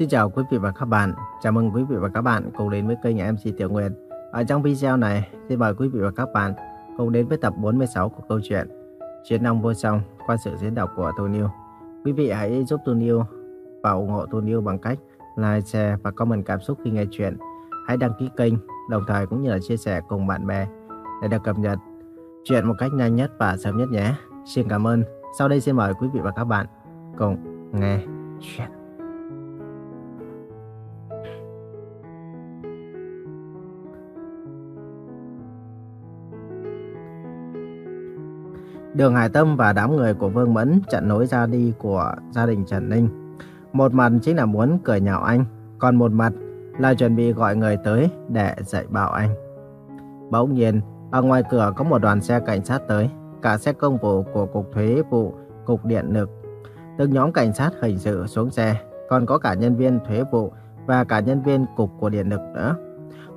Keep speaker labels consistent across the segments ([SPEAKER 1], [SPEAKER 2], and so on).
[SPEAKER 1] Xin chào quý vị và các bạn. Chào mừng quý vị và các bạn cùng đến với kênh MC Tiểu Nguyệt. Ở trong video này, xin mời quý vị và các bạn cùng đến với tập 46 của câu chuyện Chiến Long Vô Song qua sự diễn đọc của Tô Niu. Quý vị hãy giúp Tô Niu và ủng hộ Tô Niu bằng cách like, share và comment cảm xúc khi nghe chuyện. Hãy đăng ký kênh, đồng thời cũng như là chia sẻ cùng bạn bè để được cập nhật chuyện một cách nhanh nhất và sớm nhất nhé. Xin cảm ơn. Sau đây xin mời quý vị và các bạn cùng nghe chuyện. Đường Hải Tâm và đám người của Vương Mẫn chặn nối ra đi của gia đình Trần Ninh. Một mặt chính là muốn cười nhạo anh, còn một mặt là chuẩn bị gọi người tới để dạy bảo anh. Bỗng nhiên, ở ngoài cửa có một đoàn xe cảnh sát tới, cả xe công vụ của Cục Thuế vụ, Cục Điện lực. Từng nhóm cảnh sát hình sự xuống xe, còn có cả nhân viên thuế vụ và cả nhân viên Cục của Điện lực nữa.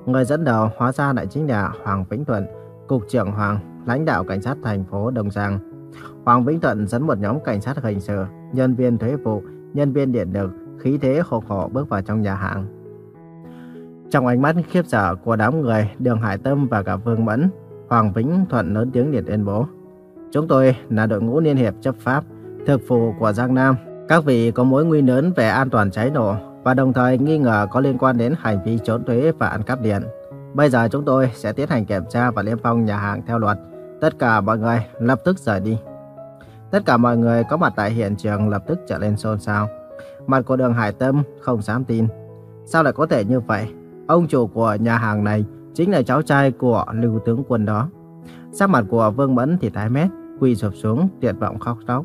[SPEAKER 1] Người dẫn đầu hóa ra lại chính là Hoàng Vĩnh Thuận, Cục trưởng Hoàng lãnh đạo cảnh sát thành phố Đông Giang. Hoàng Vĩnh Thuận dẫn một nhóm cảnh sát hình sự, nhân viên thuế vụ, nhân viên điện lực, khí thế khổ khổ bước vào trong nhà hàng. Trong ánh mắt khiếp sợ của đám người, Đường Hải Tâm và cả Vương Mẫn, Hoàng Vĩnh Thuận lớn tiếng điện tuyên bố. Chúng tôi là đội ngũ liên hiệp chấp pháp, thực vụ của Giang Nam. Các vị có mối nguy lớn về an toàn cháy nổ và đồng thời nghi ngờ có liên quan đến hành vi trốn thuế và ăn cắp điện. Bây giờ chúng tôi sẽ tiến hành kiểm tra và niêm phong nhà hàng theo luật. Tất cả mọi người lập tức rời đi. Tất cả mọi người có mặt tại hiện trường lập tức trở lên xôn xao. Mặt của đường Hải Tâm không dám tin. Sao lại có thể như vậy? Ông chủ của nhà hàng này chính là cháu trai của lưu tướng quân đó. Sắc mặt của Vương Mẫn thì tái mét, quỳ sụp xuống, tuyệt vọng khóc lóc.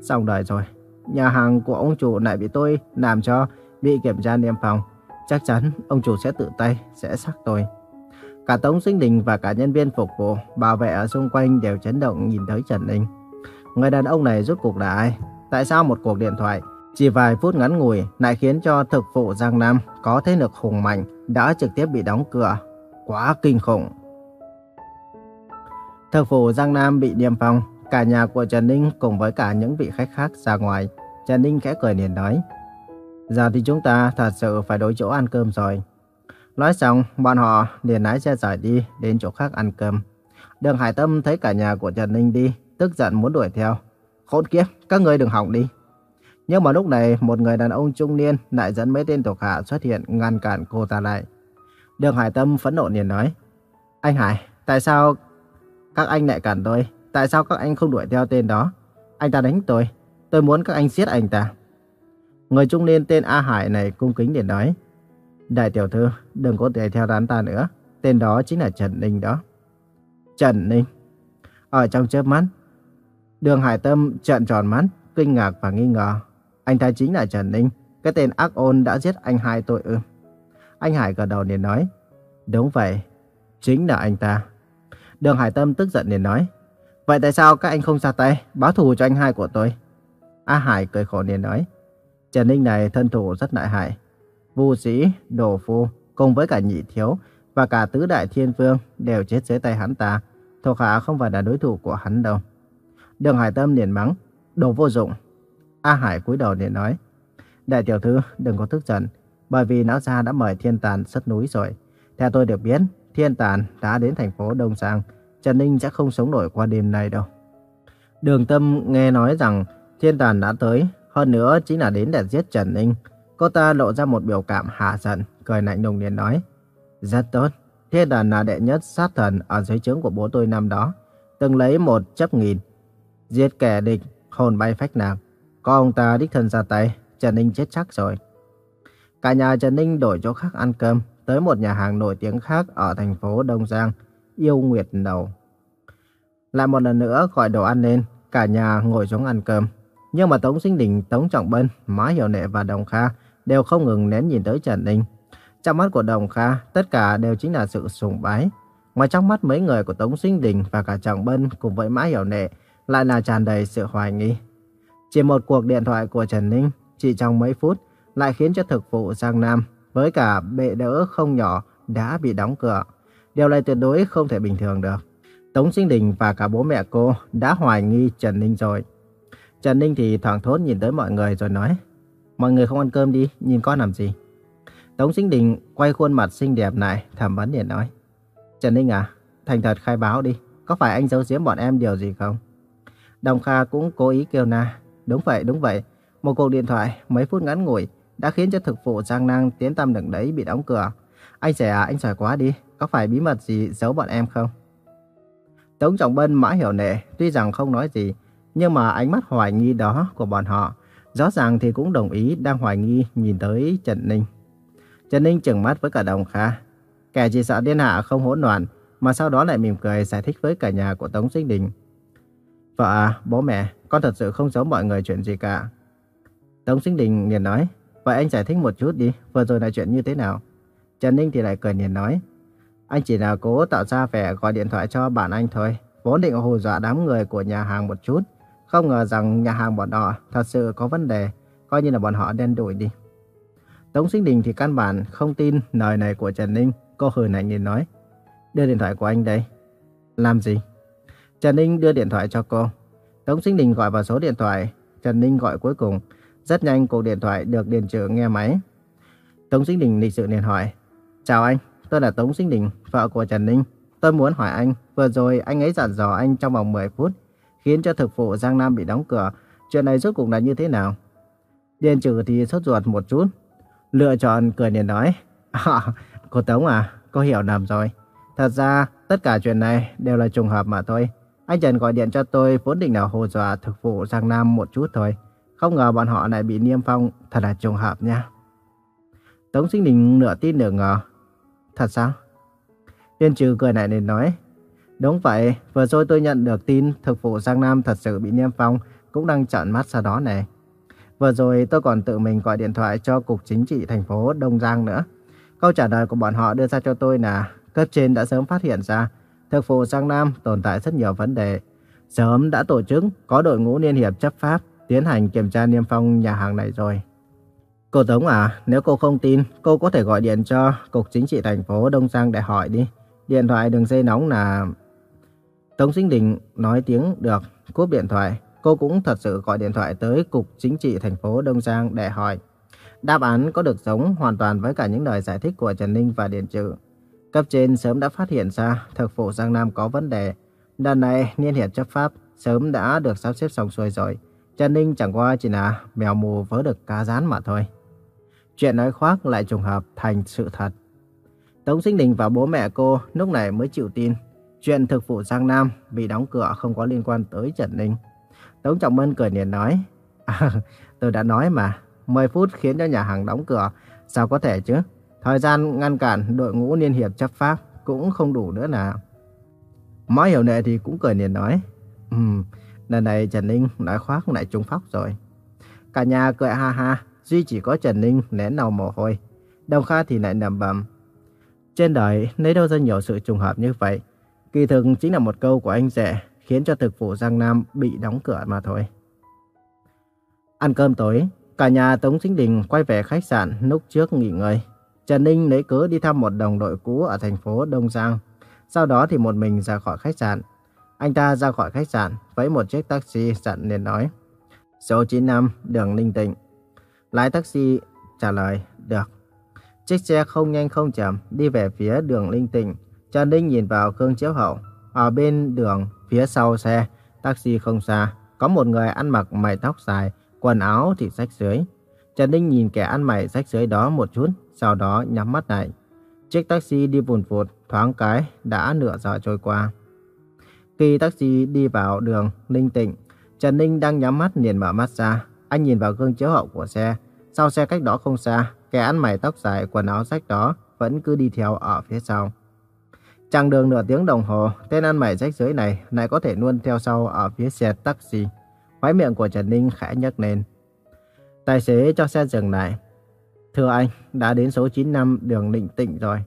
[SPEAKER 1] Xong đời rồi, nhà hàng của ông chủ lại bị tôi làm cho bị kiểm tra niêm phòng. Chắc chắn ông chủ sẽ tự tay, sẽ xác tôi. Cả Tống Sinh Đình và cả nhân viên phục vụ, bảo vệ ở xung quanh đều chấn động nhìn thấy Trần Ninh. Người đàn ông này rốt cuộc là ai? Tại sao một cuộc điện thoại chỉ vài phút ngắn ngủi lại khiến cho thực vụ Giang Nam có thế lực hùng mạnh đã trực tiếp bị đóng cửa? Quá kinh khủng! Thực vụ Giang Nam bị niêm phong, cả nhà của Trần Ninh cùng với cả những vị khách khác ra ngoài. Trần Ninh khẽ cười liền nói. Giờ thì chúng ta thật sự phải đổi chỗ ăn cơm rồi. Nói xong, bọn họ liền lái xe rời đi đến chỗ khác ăn cơm. Đường Hải Tâm thấy cả nhà của Trần Ninh đi, tức giận muốn đuổi theo. Khốn kiếp, các người đừng hỏng đi. Nhưng mà lúc này, một người đàn ông trung niên lại dẫn mấy tên thuộc hạ xuất hiện ngăn cản cô ta lại. Đường Hải Tâm phẫn nộ liền nói. Anh Hải, tại sao các anh lại cản tôi? Tại sao các anh không đuổi theo tên đó? Anh ta đánh tôi. Tôi muốn các anh giết anh ta. Người trung niên tên A Hải này cung kính để nói. Đại tiểu thư, đừng có để theo đán ta nữa. Tên đó chính là Trần Ninh đó. Trần Ninh. Ở trong chớp mắt, đường Hải Tâm trợn tròn mắt, kinh ngạc và nghi ngờ. Anh ta chính là Trần Ninh, cái tên ác ôn đã giết anh hai tôi ư. Anh Hải gật đầu liền nói. Đúng vậy, chính là anh ta. Đường Hải Tâm tức giận liền nói. Vậy tại sao các anh không ra tay, báo thù cho anh hai của tôi? A Hải cười khổ liền nói. Trần Ninh này thân thủ rất lợi hại. Vu sĩ, Đồ Phu cùng với cả Nhị Thiếu và cả Tứ Đại Thiên Vương đều chết dưới tay hắn ta. Thuộc hạ không phải là đối thủ của hắn đâu. Đường Hải Tâm liền mắng. Đồ vô dụng. A Hải cúi đầu liền nói. Đại tiểu thư đừng có tức giận. Bởi vì lão gia đã mời thiên tàn xuất núi rồi. Theo tôi được biết, thiên tàn đã đến thành phố Đông Giang. Trần Ninh sẽ không sống nổi qua đêm nay đâu. Đường Tâm nghe nói rằng thiên tàn đã tới. Hơn nữa chính là đến để giết Trần Ninh. Cô ta lộ ra một biểu cảm hạ giận, cười lạnh lùng liền nói. Rất tốt. Thiên đàn là đệ nhất sát thần ở dưới trướng của bố tôi năm đó. Từng lấy một chấp nghìn. Giết kẻ địch, hồn bay phách lạc. Có ông ta đích thân ra tay, Trần Ninh chết chắc rồi. Cả nhà Trần Ninh đổi chỗ khác ăn cơm, tới một nhà hàng nổi tiếng khác ở thành phố Đông Giang, Yêu Nguyệt Đầu. Lại một lần nữa gọi đồ ăn lên, cả nhà ngồi xuống ăn cơm. Nhưng mà Tống Sinh Đình, Tống Trọng Bân, Má Hiểu Nệ và Đồng Kha đều không ngừng nén nhìn tới Trần Ninh. Trong mắt của Đồng Kha, tất cả đều chính là sự sùng bái. Ngoài trong mắt mấy người của Tống Sinh Đình và cả Trọng Bân cùng với Mã Hiểu Nệ lại là tràn đầy sự hoài nghi. Chỉ một cuộc điện thoại của Trần Ninh, chỉ trong mấy phút, lại khiến cho thực vụ Giang Nam với cả bệ đỡ không nhỏ đã bị đóng cửa. Điều này tuyệt đối không thể bình thường được. Tống Sinh Đình và cả bố mẹ cô đã hoài nghi Trần Ninh rồi. Trần Ninh thì thoảng thốt nhìn tới mọi người rồi nói mọi người không ăn cơm đi, nhìn con làm gì? Tống Sinh Đình quay khuôn mặt xinh đẹp lại, thẩm vấn điện nói. Trần Ninh à, thành thật khai báo đi, có phải anh giấu giếm bọn em điều gì không? Đồng Kha cũng cố ý kêu na. Đúng vậy, đúng vậy. Một cuộc điện thoại mấy phút ngắn ngủi đã khiến cho thực vụ Giang Năng tiến tâm đừng đấy bị đóng cửa. Anh trẻ à, anh giỏi quá đi. Có phải bí mật gì giấu bọn em không? Tống Trọng Bân mã hiểu nệ, tuy rằng không nói gì, nhưng mà ánh mắt hoài nghi đó của bọn họ, rõ ràng thì cũng đồng ý đang hoài nghi nhìn tới Trần Ninh. Trần Ninh chừng mắt với cả Đồng Kha. Kẻ chỉ sợ thiên hạ không hỗn loạn, mà sau đó lại mỉm cười giải thích với cả nhà của Tống Sinh Đình. Vợ à, bố mẹ, con thật sự không giấu mọi người chuyện gì cả. Tống Sinh Đình liền nói, vậy anh giải thích một chút đi, vừa rồi là chuyện như thế nào? Trần Ninh thì lại cười liền nói, anh chỉ là cố tạo ra vẻ gọi điện thoại cho bạn anh thôi, vốn định hù dọa đám người của nhà hàng một chút. Không ngờ rằng nhà hàng bọn họ thật sự có vấn đề, coi như là bọn họ đen đuổi đi. Tống Sinh Đình thì căn bản không tin lời này của Trần Ninh, cô hừ lạnh nhìn nói, đưa điện thoại của anh đây. Làm gì? Trần Ninh đưa điện thoại cho cô. Tống Sinh Đình gọi vào số điện thoại, Trần Ninh gọi cuối cùng. Rất nhanh cuộc điện thoại được Điền Trừ nghe máy. Tống Sinh Đình lịch sự liền hỏi. Chào anh, tôi là Tống Sinh Đình, vợ của Trần Ninh. Tôi muốn hỏi anh, vừa rồi anh ấy dặn dò anh trong vòng 10 phút, khiến cho thực phụ Giang Nam bị đóng cửa. Chuyện này rốt cuộc là như thế nào? Điền Trừ thì sốt ruột một chút. Lựa chọn cười liền nói. À, cô Tống à, cô hiểu lầm rồi. Thật ra, tất cả chuyện này đều là trùng hợp mà thôi. Anh Trần gọi điện cho tôi vốn định là hồ dọa thực phụ Giang Nam một chút thôi. Không ngờ bọn họ lại bị niêm phong, thật là trùng hợp nha. Tống Sinh Đình nửa tin nửa ngờ. Thật sao? Điền trừ cười lại nên nói. Đúng vậy, vừa rồi tôi nhận được tin thực phụ Giang Nam thật sự bị niêm phong, cũng đang trợn mắt sau đó này. Vừa rồi tôi còn tự mình gọi điện thoại cho Cục Chính trị thành phố Đông Giang nữa. Câu trả lời của bọn họ đưa ra cho tôi là cấp trên đã sớm phát hiện ra thực phụ Giang Nam tồn tại rất nhiều vấn đề. Sớm đã tổ chức có đội ngũ liên hiệp chấp pháp tiến hành kiểm tra niêm phong nhà hàng này rồi. Cô Tống à, nếu cô không tin, cô có thể gọi điện cho Cục Chính trị thành phố Đông Giang để hỏi đi. Điện thoại đường dây nóng là... Tống Sinh Đình nói tiếng được, cúp điện thoại. Cô cũng thật sự gọi điện thoại tới Cục Chính trị thành phố Đông Giang để hỏi. Đáp án có được giống hoàn toàn với cả những lời giải thích của Trần Ninh và Điện Trừ. Cấp trên sớm đã phát hiện ra thực phụ Giang Nam có vấn đề. Lần này, Niên Hiệp chấp pháp sớm đã được sắp xếp xong xuôi rồi. Trần Ninh chẳng qua chỉ là mèo mù vớ được cá rán mà thôi. Chuyện nói khoác lại trùng hợp thành sự thật. Tống Sinh Đình và bố mẹ cô lúc này mới chịu tin. Chuyện thực vụ Giang Nam bị đóng cửa không có liên quan tới Trần Ninh. Tống Trọng Mân cười niềm nói. À, tôi đã nói mà, 10 phút khiến cho nhà hàng đóng cửa, sao có thể chứ? Thời gian ngăn cản đội ngũ liên hiệp chấp pháp cũng không đủ nữa nào. mã hiểu nệ thì cũng cười niềm nói. Ừm, lần này Trần Ninh nói khoác lại trúng phóc rồi. Cả nhà cười ha ha, duy chỉ có Trần Ninh nén đầu mồ hôi. Đồng Kha thì lại nằm bầm. Trên đời lấy đâu ra nhiều sự trùng hợp như vậy. Kỳ thực chính là một câu của anh rể khiến cho thực vụ Giang Nam bị đóng cửa mà thôi. Ăn cơm tối, cả nhà Tống Chính Đình quay về khách sạn lúc trước nghỉ ngơi. Trần Ninh lấy cớ đi thăm một đồng đội cũ ở thành phố Đông Giang. Sau đó thì một mình ra khỏi khách sạn. Anh ta ra khỏi khách sạn với một chiếc taxi dặn liền nói. Số 95, đường Ninh Tịnh. Lái taxi trả lời, được. Chiếc xe không nhanh không chậm đi về phía đường Linh Tịnh. Trần Ninh nhìn vào gương chiếu hậu. Ở bên đường, phía sau xe, taxi không xa, có một người ăn mặc mày tóc dài, quần áo thì rách rưới. Trần Ninh nhìn kẻ ăn mày rách rưới đó một chút, sau đó nhắm mắt lại. Chiếc taxi đi vùn vụt, thoáng cái, đã nửa giờ trôi qua. Khi taxi đi vào đường Ninh Tịnh, Trần Ninh đang nhắm mắt liền mở mắt ra. Anh nhìn vào gương chiếu hậu của xe. Sau xe cách đó không xa, kẻ ăn mày tóc dài, quần áo rách đó vẫn cứ đi theo ở phía sau. Chẳng đường nửa tiếng đồng hồ, tên ăn mày rách dưới này lại có thể luôn theo sau ở phía xe taxi. Khói miệng của Trần Ninh khẽ nhấc lên. Tài xế cho xe dừng lại. Thưa anh, đã đến số 95 đường Linh Tịnh rồi.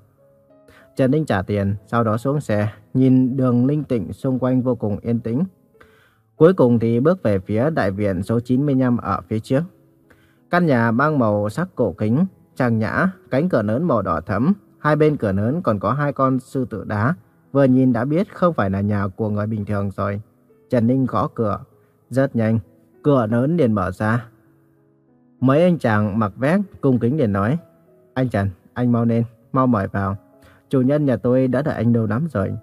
[SPEAKER 1] Trần Ninh trả tiền, sau đó xuống xe, nhìn đường Linh Tịnh xung quanh vô cùng yên tĩnh. Cuối cùng thì bước về phía đại viện số 95 ở phía trước. Căn nhà mang màu sắc cổ kính, trang nhã, cánh cửa lớn màu đỏ thẫm, hai bên cửa lớn còn có hai con sư tử đá. Vừa nhìn đã biết không phải là nhà của người bình thường rồi. Trần Ninh gõ cửa, rất nhanh, cửa lớn liền mở ra. Mấy anh chàng mặc vest cung kính liền nói. Anh Trần, anh mau lên, mau mời vào. Chủ nhân nhà tôi đã đợi anh lâu lắm rồi.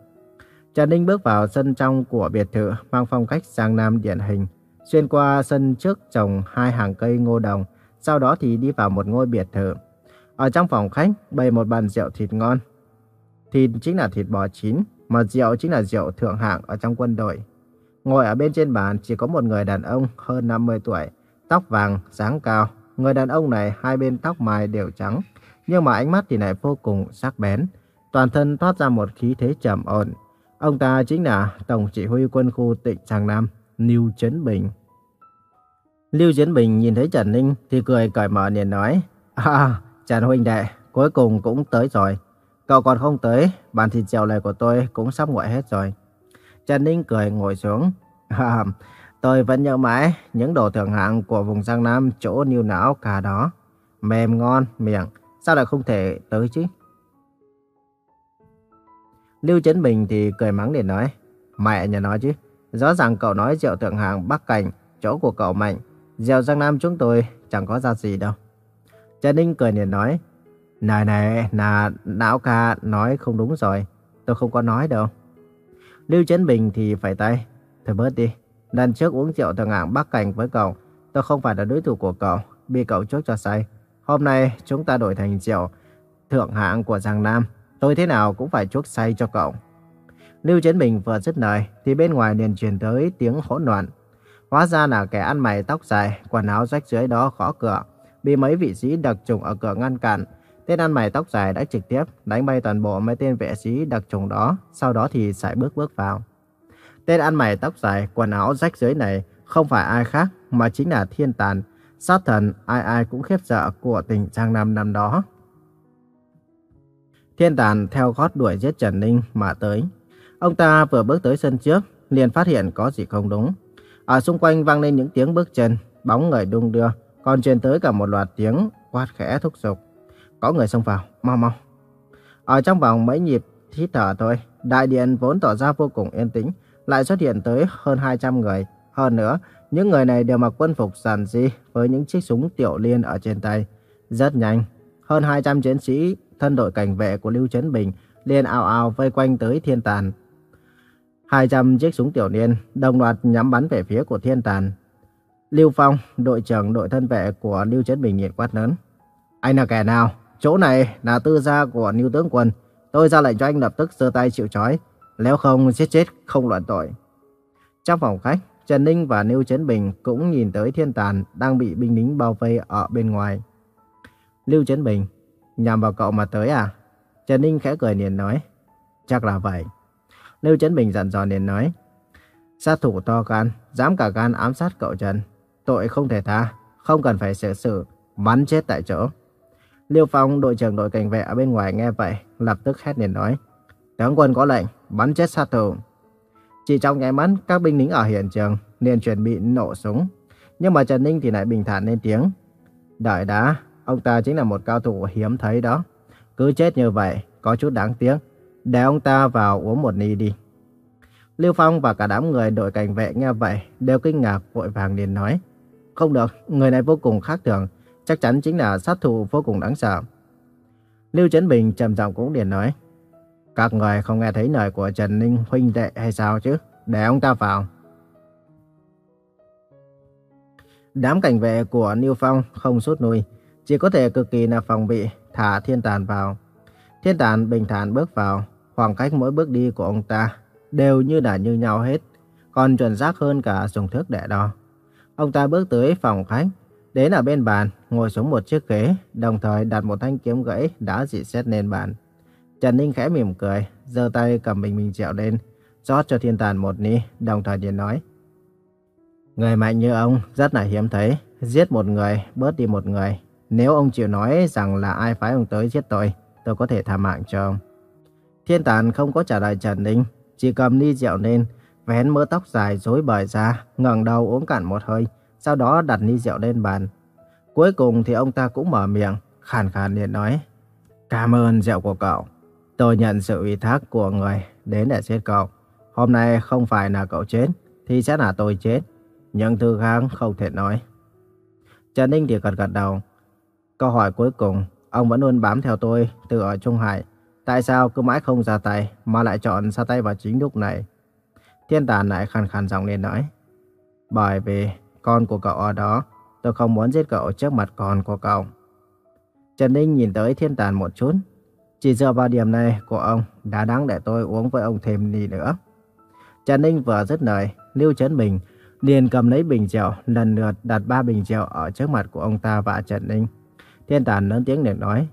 [SPEAKER 1] Trần Ninh bước vào sân trong của biệt thự mang phong cách sang nam điển hình. Xuyên qua sân trước trồng hai hàng cây ngô đồng, sau đó thì đi vào một ngôi biệt thự. Ở trong phòng khách bày một bàn rượu thịt ngon. Thịt chính là thịt bò chín, mà rượu chính là rượu thượng hạng ở trong quân đội. Ngồi ở bên trên bàn chỉ có một người đàn ông hơn 50 tuổi, tóc vàng, sáng cao. Người đàn ông này hai bên tóc mài đều trắng, nhưng mà ánh mắt thì lại vô cùng sắc bén. Toàn thân thoát ra một khí thế trầm ổn. Ông ta chính là Tổng chỉ huy quân khu tỉnh Giang Nam, Lưu Trấn Bình. Lưu Trấn Bình nhìn thấy Trần Ninh thì cười cởi mở liền nói, À, Trần Huynh Đệ, cuối cùng cũng tới rồi. Cậu còn không tới, bàn thịt trèo này của tôi cũng sắp nguội hết rồi. Trần Ninh cười ngồi xuống. À, tôi vẫn nhớ mãi những đồ thượng hạng của vùng Giang Nam chỗ niêu não cả đó. Mềm ngon, miệng, sao lại không thể tới chứ? Lưu Trấn Bình thì cười mắng để nói. Mẹ nhà nói chứ, rõ ràng cậu nói rượu thượng hạng Bắc Cảnh, chỗ của cậu mạnh. Rượu Giang Nam chúng tôi chẳng có ra gì đâu. Trần Ninh cười liền nói. Này này, là não ca nói không đúng rồi. Tôi không có nói đâu. Lưu Trấn Bình thì phải tay. Thôi bớt đi. Lần trước uống rượu thượng hạng Bắc Cảnh với cậu. Tôi không phải là đối thủ của cậu. Bị cậu chốt cho say. Hôm nay chúng ta đổi thành rượu thượng hạng của Giang Nam. Tôi thế nào cũng phải chuốc say cho cậu. Lưu Trấn Bình vừa dứt lời thì bên ngoài liền truyền tới tiếng hỗn loạn. Hóa ra là kẻ ăn mày tóc dài, quần áo rách dưới đó khó cửa, bị mấy vị sĩ đặc trùng ở cửa ngăn cản. Tên ăn mày tóc dài đã trực tiếp đánh bay toàn bộ mấy tên vệ sĩ đặc trùng đó, sau đó thì sải bước bước vào. Tên ăn mày tóc dài, quần áo rách dưới này không phải ai khác mà chính là Thiên Tàn, sát thần ai ai cũng khiếp sợ của tỉnh Giang Nam năm đó. Thiên Tàn theo gót đuổi giết Trần Ninh mà tới. Ông ta vừa bước tới sân trước, liền phát hiện có gì không đúng. Ở xung quanh vang lên những tiếng bước chân, bóng người đung đưa, còn truyền tới cả một loạt tiếng quát khẽ thúc giục. Có người xông vào, mau mau. Ở trong vòng mấy nhịp hít thở thôi, đại điện vốn tỏ ra vô cùng yên tĩnh, lại xuất hiện tới hơn 200 người. Hơn nữa, những người này đều mặc quân phục giản dị với những chiếc súng tiểu liên ở trên tay. Rất nhanh, hơn 200 chiến sĩ thân đội cảnh vệ của Lưu Trấn Bình liền ào ào vây quanh tới thiên tàn. 200 chiếc súng tiểu liên đồng loạt nhắm bắn về phía của thiên tàn. Lưu Phong, đội trưởng đội thân vệ của Lưu Trấn Bình nhiệt quát lớn. Anh là kẻ nào? Chỗ này là tư gia của Lưu Tướng Quân. Tôi ra lệnh cho anh lập tức giơ tay chịu trói. Nếu không giết chết không luận tội. Trong phòng khách, Trần Ninh và Lưu Trấn Bình cũng nhìn tới thiên tàn đang bị binh lính bao vây ở bên ngoài. Lưu Trấn Bình, nhằm vào cậu mà tới à? Trần Ninh khẽ cười liền nói. Chắc là vậy. Lưu Trấn Bình dặn dò liền nói. Sát thủ to gan, dám cả gan ám sát cậu Trần. Tội không thể tha, không cần phải xử xử, bắn chết tại chỗ. Liêu Phong, đội trưởng đội cảnh vệ ở bên ngoài nghe vậy, lập tức hét lên nói. Tướng quân có lệnh, bắn chết sát thủ. Chỉ trong nháy mắt, các binh lính ở hiện trường liền chuẩn bị nổ súng. Nhưng mà Trần Ninh thì lại bình thản lên tiếng. Đợi đã, ông ta chính là một cao thủ hiếm thấy đó. Cứ chết như vậy, có chút đáng tiếc. Để ông ta vào uống một ly đi. Lưu Phong và cả đám người đội cảnh vệ nghe vậy đều kinh ngạc vội vàng liền nói. Không được, người này vô cùng khác thường, chắc chắn chính là sát thủ vô cùng đáng sợ. Lưu Trấn Bình trầm giọng cũng điền nói. Các người không nghe thấy lời của Trần Ninh huynh đệ hay sao chứ? Để ông ta vào. Đám cảnh vệ của Lưu Phong không rút nuôi, chỉ có thể cực kỳ là phòng bị, thả thiên tàn vào. Thiên tàn bình thản bước vào, khoảng cách mỗi bước đi của ông ta đều như là như nhau hết, còn chuẩn xác hơn cả dùng thước để đo. Ông ta bước tới phòng khách, đến ở bên bàn, ngồi xuống một chiếc ghế, đồng thời đặt một thanh kiếm gãy đã dị xét lên bàn. Trần Ninh khẽ mỉm cười, giơ tay cầm bình minh rượu lên, rót cho thiên tàn một ly, đồng thời liền nói. Người mạnh như ông rất là hiếm thấy, giết một người, bớt đi một người. Nếu ông chịu nói rằng là ai phái ông tới giết tôi, tôi có thể tha mạng cho ông. Thiên tàn không có trả lời Trần Ninh, chỉ cầm ly rượu lên, vén mớ tóc dài rối bời ra, ngẩng đầu uống cạn một hơi, sau đó đặt ly rượu lên bàn. Cuối cùng thì ông ta cũng mở miệng, khàn khàn liền nói, Cảm ơn rượu của cậu. Tôi nhận sự ủy thác của người đến để giết cậu. Hôm nay không phải là cậu chết, thì sẽ là tôi chết. Nhưng thư kháng không thể nói. Trần Ninh thì gật gật đầu. Câu hỏi cuối cùng, ông vẫn luôn bám theo tôi từ ở Trung Hải. Tại sao cứ mãi không ra tay mà lại chọn ra tay vào chính lúc này? Thiên tàn lại khàn khàn giọng lên nói. Bởi vì con của cậu ở đó, tôi không muốn giết cậu trước mặt con của cậu. Trần Ninh nhìn tới thiên tàn một chút. Chỉ dựa vào điểm này của ông đã đáng để tôi uống với ông thêm ly nữa. Trần Ninh vừa dứt lời, Lưu Trấn Bình liền cầm lấy bình rượu, lần lượt đặt ba bình rượu ở trước mặt của ông ta và Trần Ninh. Thiên tàn lớn tiếng để nói.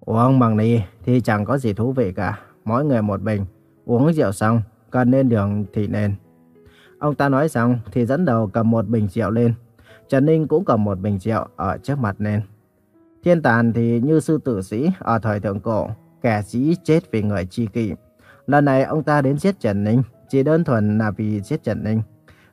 [SPEAKER 1] Uống bằng ly thì chẳng có gì thú vị cả. Mỗi người một bình. Uống rượu xong, cần lên đường thì nên. Ông ta nói xong thì dẫn đầu cầm một bình rượu lên. Trần Ninh cũng cầm một bình rượu ở trước mặt lên. Thiên tàn thì như sư tử sĩ ở thời thượng cổ, kẻ sĩ chết vì người chi kỷ. Lần này ông ta đến giết Trần Ninh, chỉ đơn thuần là vì giết Trần Ninh.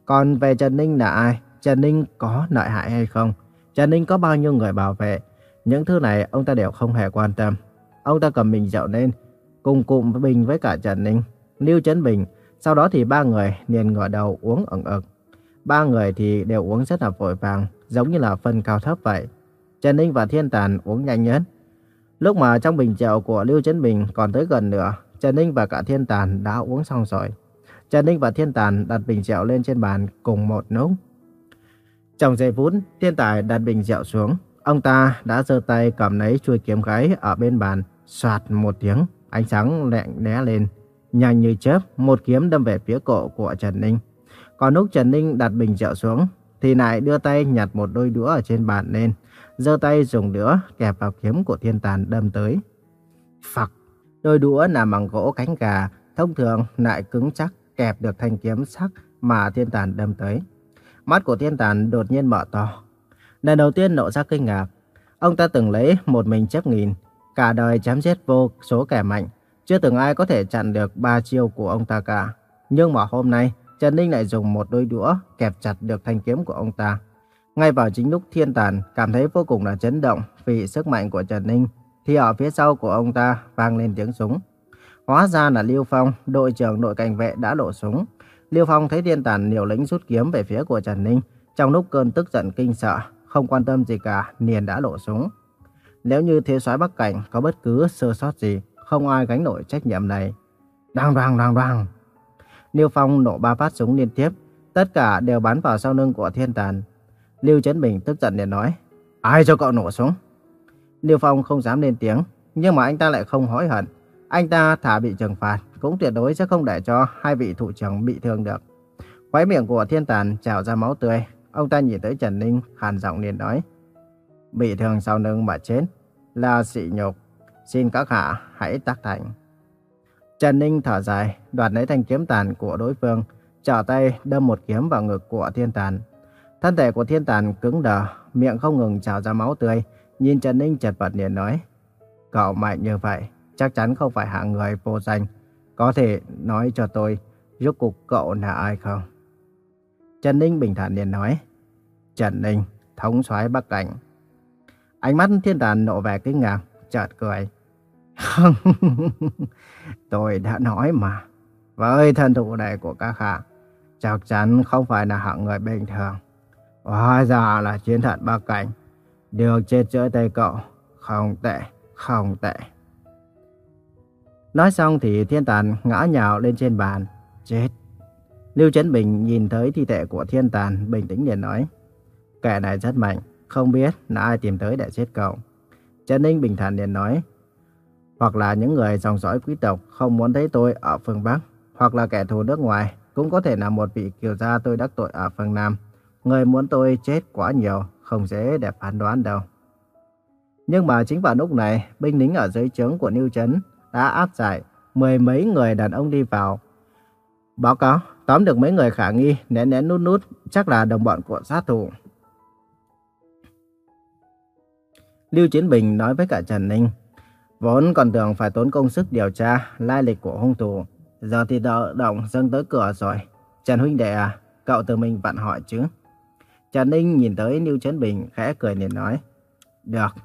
[SPEAKER 1] Còn về Trần Ninh là ai? Trần Ninh có lợi hại hay không? Trần Ninh có bao nhiêu người bảo vệ? Những thứ này ông ta đều không hề quan tâm. Ông ta cầm bình rượu lên, cùng cụm bình với cả Trần Ninh, Lưu Trấn Bình. Sau đó thì ba người liền ngửa đầu uống ẩn ực. Ba người thì đều uống rất là vội vàng, giống như là phân cao thấp vậy. Trần Ninh và Thiên Tàn uống nhanh nhất. Lúc mà trong bình rượu của Lưu Trấn Bình còn tới gần nửa, Trần Ninh và cả Thiên Tàn đã uống xong rồi. Trần Ninh và Thiên Tàn đặt bình rượu lên trên bàn cùng một nút. Trong giây phút, Thiên Tài đặt bình rượu xuống. Ông ta đã giơ tay cầm lấy chuôi kiếm gáy ở bên bàn, soạt một tiếng, ánh sáng lẹn né lên. Nhanh như chớp, một kiếm đâm về phía cổ của Trần Ninh. Còn lúc Trần Ninh đặt bình rượu xuống, thì lại đưa tay nhặt một đôi đũa ở trên bàn lên, giơ tay dùng đũa kẹp vào kiếm của thiên tàn đâm tới. Phật, đôi đũa làm bằng gỗ cánh gà, thông thường lại cứng chắc kẹp được thanh kiếm sắc mà thiên tàn đâm tới. Mắt của thiên tàn đột nhiên mở to. Lần đầu tiên nộ ra kinh ngạc. Ông ta từng lấy một mình chấp nghìn, cả đời chém giết vô số kẻ mạnh. Chưa từng ai có thể chặn được ba chiêu của ông ta cả. Nhưng mà hôm nay, Trần Ninh lại dùng một đôi đũa kẹp chặt được thanh kiếm của ông ta. Ngay vào chính lúc thiên tàn cảm thấy vô cùng là chấn động vì sức mạnh của Trần Ninh, thì ở phía sau của ông ta vang lên tiếng súng. Hóa ra là Lưu Phong, đội trưởng đội cảnh vệ đã nổ súng. Lưu Phong thấy thiên tàn liều lĩnh rút kiếm về phía của Trần Ninh. Trong lúc cơn tức giận kinh sợ, không quan tâm gì cả, liền đã nổ súng. Nếu như thế soái Bắc Cảnh có bất cứ sơ sót gì, không ai gánh nổi trách nhiệm này. Đang đang đang đang. Liêu Phong nổ ba phát súng liên tiếp, tất cả đều bắn vào sau lưng của thiên tàn. Lưu Trấn Bình tức giận liền nói, ai cho cậu nổ súng? Liêu Phong không dám lên tiếng, nhưng mà anh ta lại không hối hận. Anh ta thả bị trừng phạt, cũng tuyệt đối sẽ không để cho hai vị thủ trưởng bị thương được. Khóe miệng của thiên tàn trào ra máu tươi, ông ta nhìn tới Trần Ninh, hàn giọng liền nói, bị thương sau lưng mà chết, là sỉ nhục, xin các hạ hãy tác thành. Trần Ninh thở dài, đoạt lấy thanh kiếm tàn của đối phương, trở tay đâm một kiếm vào ngực của thiên tàn. Thân thể của thiên tàn cứng đờ, miệng không ngừng trào ra máu tươi, nhìn Trần Ninh chật vật liền nói, cậu mạnh như vậy, chắc chắn không phải hạng người vô danh. Có thể nói cho tôi, rốt cuộc cậu là ai không? Trần Ninh bình thản liền nói, Trần Ninh, thống soái Bắc Cảnh. Ánh mắt thiên tàn nộ vẻ kinh ngạc, chợt cười. tôi đã nói mà, với thân thủ này của các hạ, chắc chắn không phải là hạng người bình thường. Hóa ra là chiến thần ba Cảnh, được chết chữa tay cậu, không tệ, không tệ. Nói xong thì thiên tàn ngã nhào lên trên bàn. Chết. Lưu Trấn Bình nhìn thấy thi thể của thiên tàn, bình tĩnh liền nói. Kẻ này rất mạnh, không biết là ai tìm tới để giết cậu. Trần Ninh bình thản liền nói. Hoặc là những người dòng dõi quý tộc không muốn thấy tôi ở phương Bắc, hoặc là kẻ thù nước ngoài, cũng có thể là một vị kiều gia tôi đắc tội ở phương Nam. Người muốn tôi chết quá nhiều, không dễ để phán đoán đâu. Nhưng mà chính vào lúc này, binh lính ở dưới trướng của Niu Trấn đã áp giải mười mấy người đàn ông đi vào. Báo cáo, tóm được mấy người khả nghi, nén nén nút nút, chắc là đồng bọn của sát thủ. Lưu Chiến Bình nói với cả Trần Ninh, vốn còn tưởng phải tốn công sức điều tra lai lịch của hung thủ, giờ thì đỡ động dâng tới cửa rồi. Trần huynh đệ à, cậu tự mình vặn hỏi chứ. Trần Ninh nhìn tới Lưu Chiến Bình khẽ cười liền nói, được.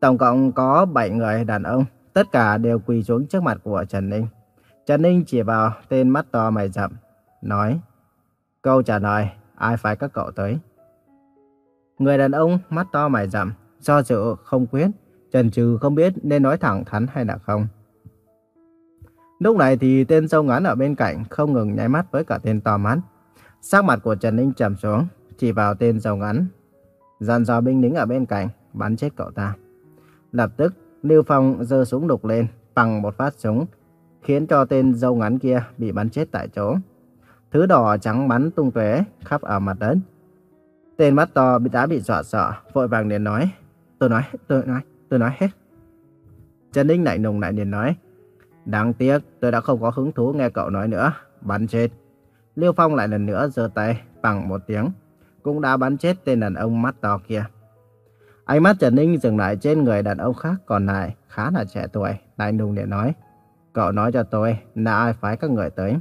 [SPEAKER 1] Tổng cộng có 7 người đàn ông, Tất cả đều quỳ xuống trước mặt của Trần Ninh. Trần Ninh chỉ vào tên mắt to mày rậm, nói, câu trả lời, ai phải các cậu tới? Người đàn ông mắt to mày rậm, do dự không quyết, chần chừ không biết nên nói thẳng thắn hay là không. Lúc này thì tên sâu ngắn ở bên cạnh không ngừng nháy mắt với cả tên to mắt. Sắc mặt của Trần Ninh trầm xuống, chỉ vào tên sâu ngắn. Dàn dò binh lính ở bên cạnh, bắn chết cậu ta. Lập tức, Lưu Phong giơ súng đục lên, bằng một phát súng, khiến cho tên dâu ngắn kia bị bắn chết tại chỗ. Thứ đỏ trắng bắn tung tóe khắp ở mặt đất. Tên mắt to đã bị dọa sợ, vội vàng liền nói. Tôi nói, tôi nói, tôi nói hết. Trần Ninh lại nùng lại liền nói. Đáng tiếc, tôi đã không có hứng thú nghe cậu nói nữa. Bắn chết. Liêu Phong lại lần nữa giơ tay, bằng một tiếng. Cũng đã bắn chết tên đàn ông mắt to kia. Ánh mắt Trần Ninh dừng lại trên người đàn ông khác còn lại, khá là trẻ tuổi, lại nùng để nói. Cậu nói cho tôi, là ai phái các người tới?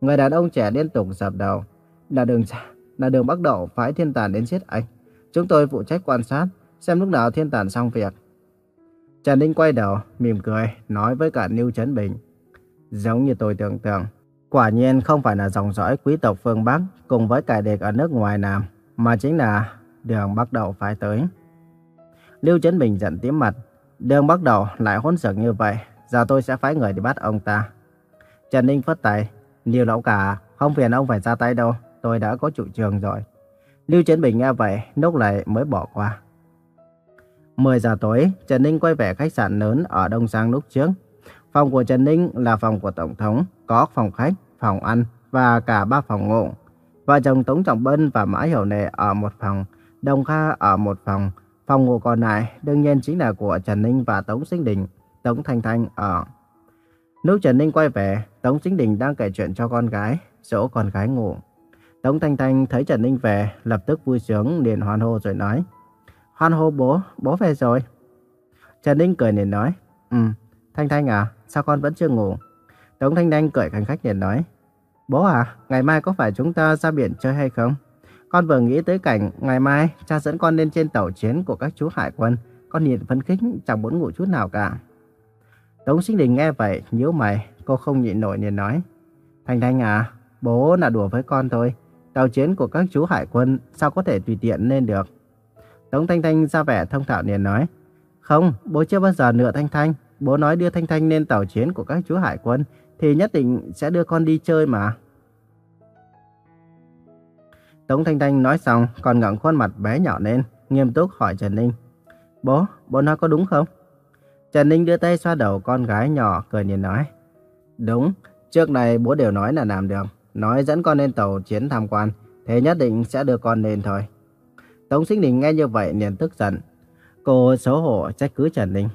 [SPEAKER 1] Người đàn ông trẻ liên tục dập đầu. Là đường, là đường bắt đầu phái thiên tàn đến giết anh. Chúng tôi phụ trách quan sát, xem lúc nào thiên tàn xong việc. Trần Ninh quay đầu, mỉm cười, nói với cả Niu Trấn Bình. Giống như tôi tưởng tượng, quả nhiên không phải là dòng dõi quý tộc phương Bắc cùng với cải địch ở nước ngoài Nam, mà chính là đường bắt đầu phải tới. Lưu Trấn Bình giận tím mặt, đường bắt đầu lại hỗn xược như vậy, giờ tôi sẽ phái người đi bắt ông ta. Trần Ninh phất tay, Lưu lão cả, không phiền ông phải ra tay đâu, tôi đã có chủ trương rồi. Lưu Trấn Bình nghe vậy, lúc này mới bỏ qua. 10 giờ tối, Trần Ninh quay về khách sạn lớn ở Đông Sang lúc trước. Phòng của Trần Ninh là phòng của Tổng thống, có phòng khách, phòng ăn và cả ba phòng ngủ. Vợ chồng Tống Trọng Bân và Mã Hiểu Nệ ở một phòng, Đồng Kha ở một phòng. Phòng ngủ còn lại đương nhiên chính là của Trần Ninh và Tống Sinh Đình, Tống Thanh Thanh ở. Lúc Trần Ninh quay về, Tống Sinh Đình đang kể chuyện cho con gái, dỗ con gái ngủ. Tống Thanh Thanh thấy Trần Ninh về, lập tức vui sướng liền hoan hô rồi nói. Hoan hô bố, bố về rồi. Trần Ninh cười liền nói, Ừ, Thanh Thanh à, sao con vẫn chưa ngủ? Tống Thanh Thanh cười khánh khách liền nói, Bố à, ngày mai có phải chúng ta ra biển chơi hay không? Con vừa nghĩ tới cảnh ngày mai cha dẫn con lên trên tàu chiến của các chú hải quân. Con nhìn phấn khích chẳng muốn ngủ chút nào cả. Tống Sinh Đình nghe vậy, nhíu mày, cô không nhịn nổi liền nói. Thanh Thanh à, bố là đùa với con thôi. Tàu chiến của các chú hải quân sao có thể tùy tiện lên được. Tống Thanh Thanh ra vẻ thông thạo liền nói. Không, bố chưa bao giờ nửa Thanh Thanh. Bố nói đưa Thanh Thanh lên tàu chiến của các chú hải quân thì nhất định sẽ đưa con đi chơi mà. Tống Thanh Thanh nói xong còn ngẩng khuôn mặt bé nhỏ lên, nghiêm túc hỏi Trần Ninh. Bố, bố nói có đúng không? Trần Ninh đưa tay xoa đầu con gái nhỏ cười nhìn nói. Đúng, trước này bố đều nói là làm được. Nói dẫn con lên tàu chiến tham quan, thế nhất định sẽ đưa con lên thôi. Tống Sinh Đình nghe như vậy liền tức giận. Cô xấu hổ trách cứ Trần Ninh.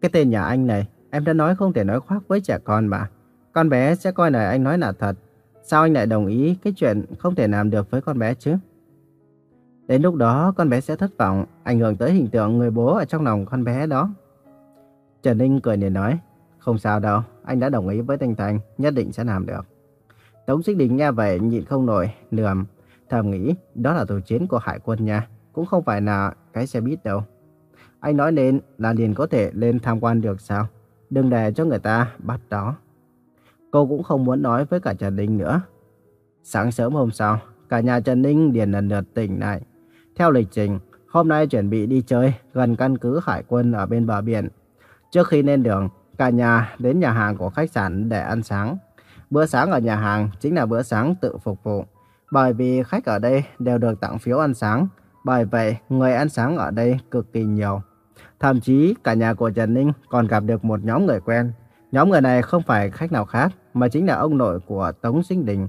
[SPEAKER 1] Cái tên nhà anh này, em đã nói không thể nói khoác với trẻ con mà. Con bé sẽ coi lời anh nói là thật. Sao anh lại đồng ý cái chuyện không thể làm được với con bé chứ? Đến lúc đó con bé sẽ thất vọng, ảnh hưởng tới hình tượng người bố ở trong lòng con bé đó. Trần Ninh cười liền nói, không sao đâu, anh đã đồng ý với Thanh Thanh, nhất định sẽ làm được. Tống Sinh Đình nghe vậy nhịn không nổi, lườm, thầm nghĩ đó là tàu chiến của hải quân nha, cũng không phải là cái xe buýt đâu. Anh nói nên là liền có thể lên tham quan được sao? Đừng để cho người ta bắt đó. Cô cũng không muốn nói với cả Trần Ninh nữa. Sáng sớm hôm sau, cả nhà Trần Ninh liền lần lượt tỉnh lại. Theo lịch trình, hôm nay chuẩn bị đi chơi gần căn cứ hải quân ở bên bờ biển. Trước khi lên đường, cả nhà đến nhà hàng của khách sạn để ăn sáng. Bữa sáng ở nhà hàng chính là bữa sáng tự phục vụ. Bởi vì khách ở đây đều được tặng phiếu ăn sáng. Bởi vậy, người ăn sáng ở đây cực kỳ nhiều. Thậm chí, cả nhà của Trần Ninh còn gặp được một nhóm người quen. Nhóm người này không phải khách nào khác, mà chính là ông nội của Tống Sinh Đình.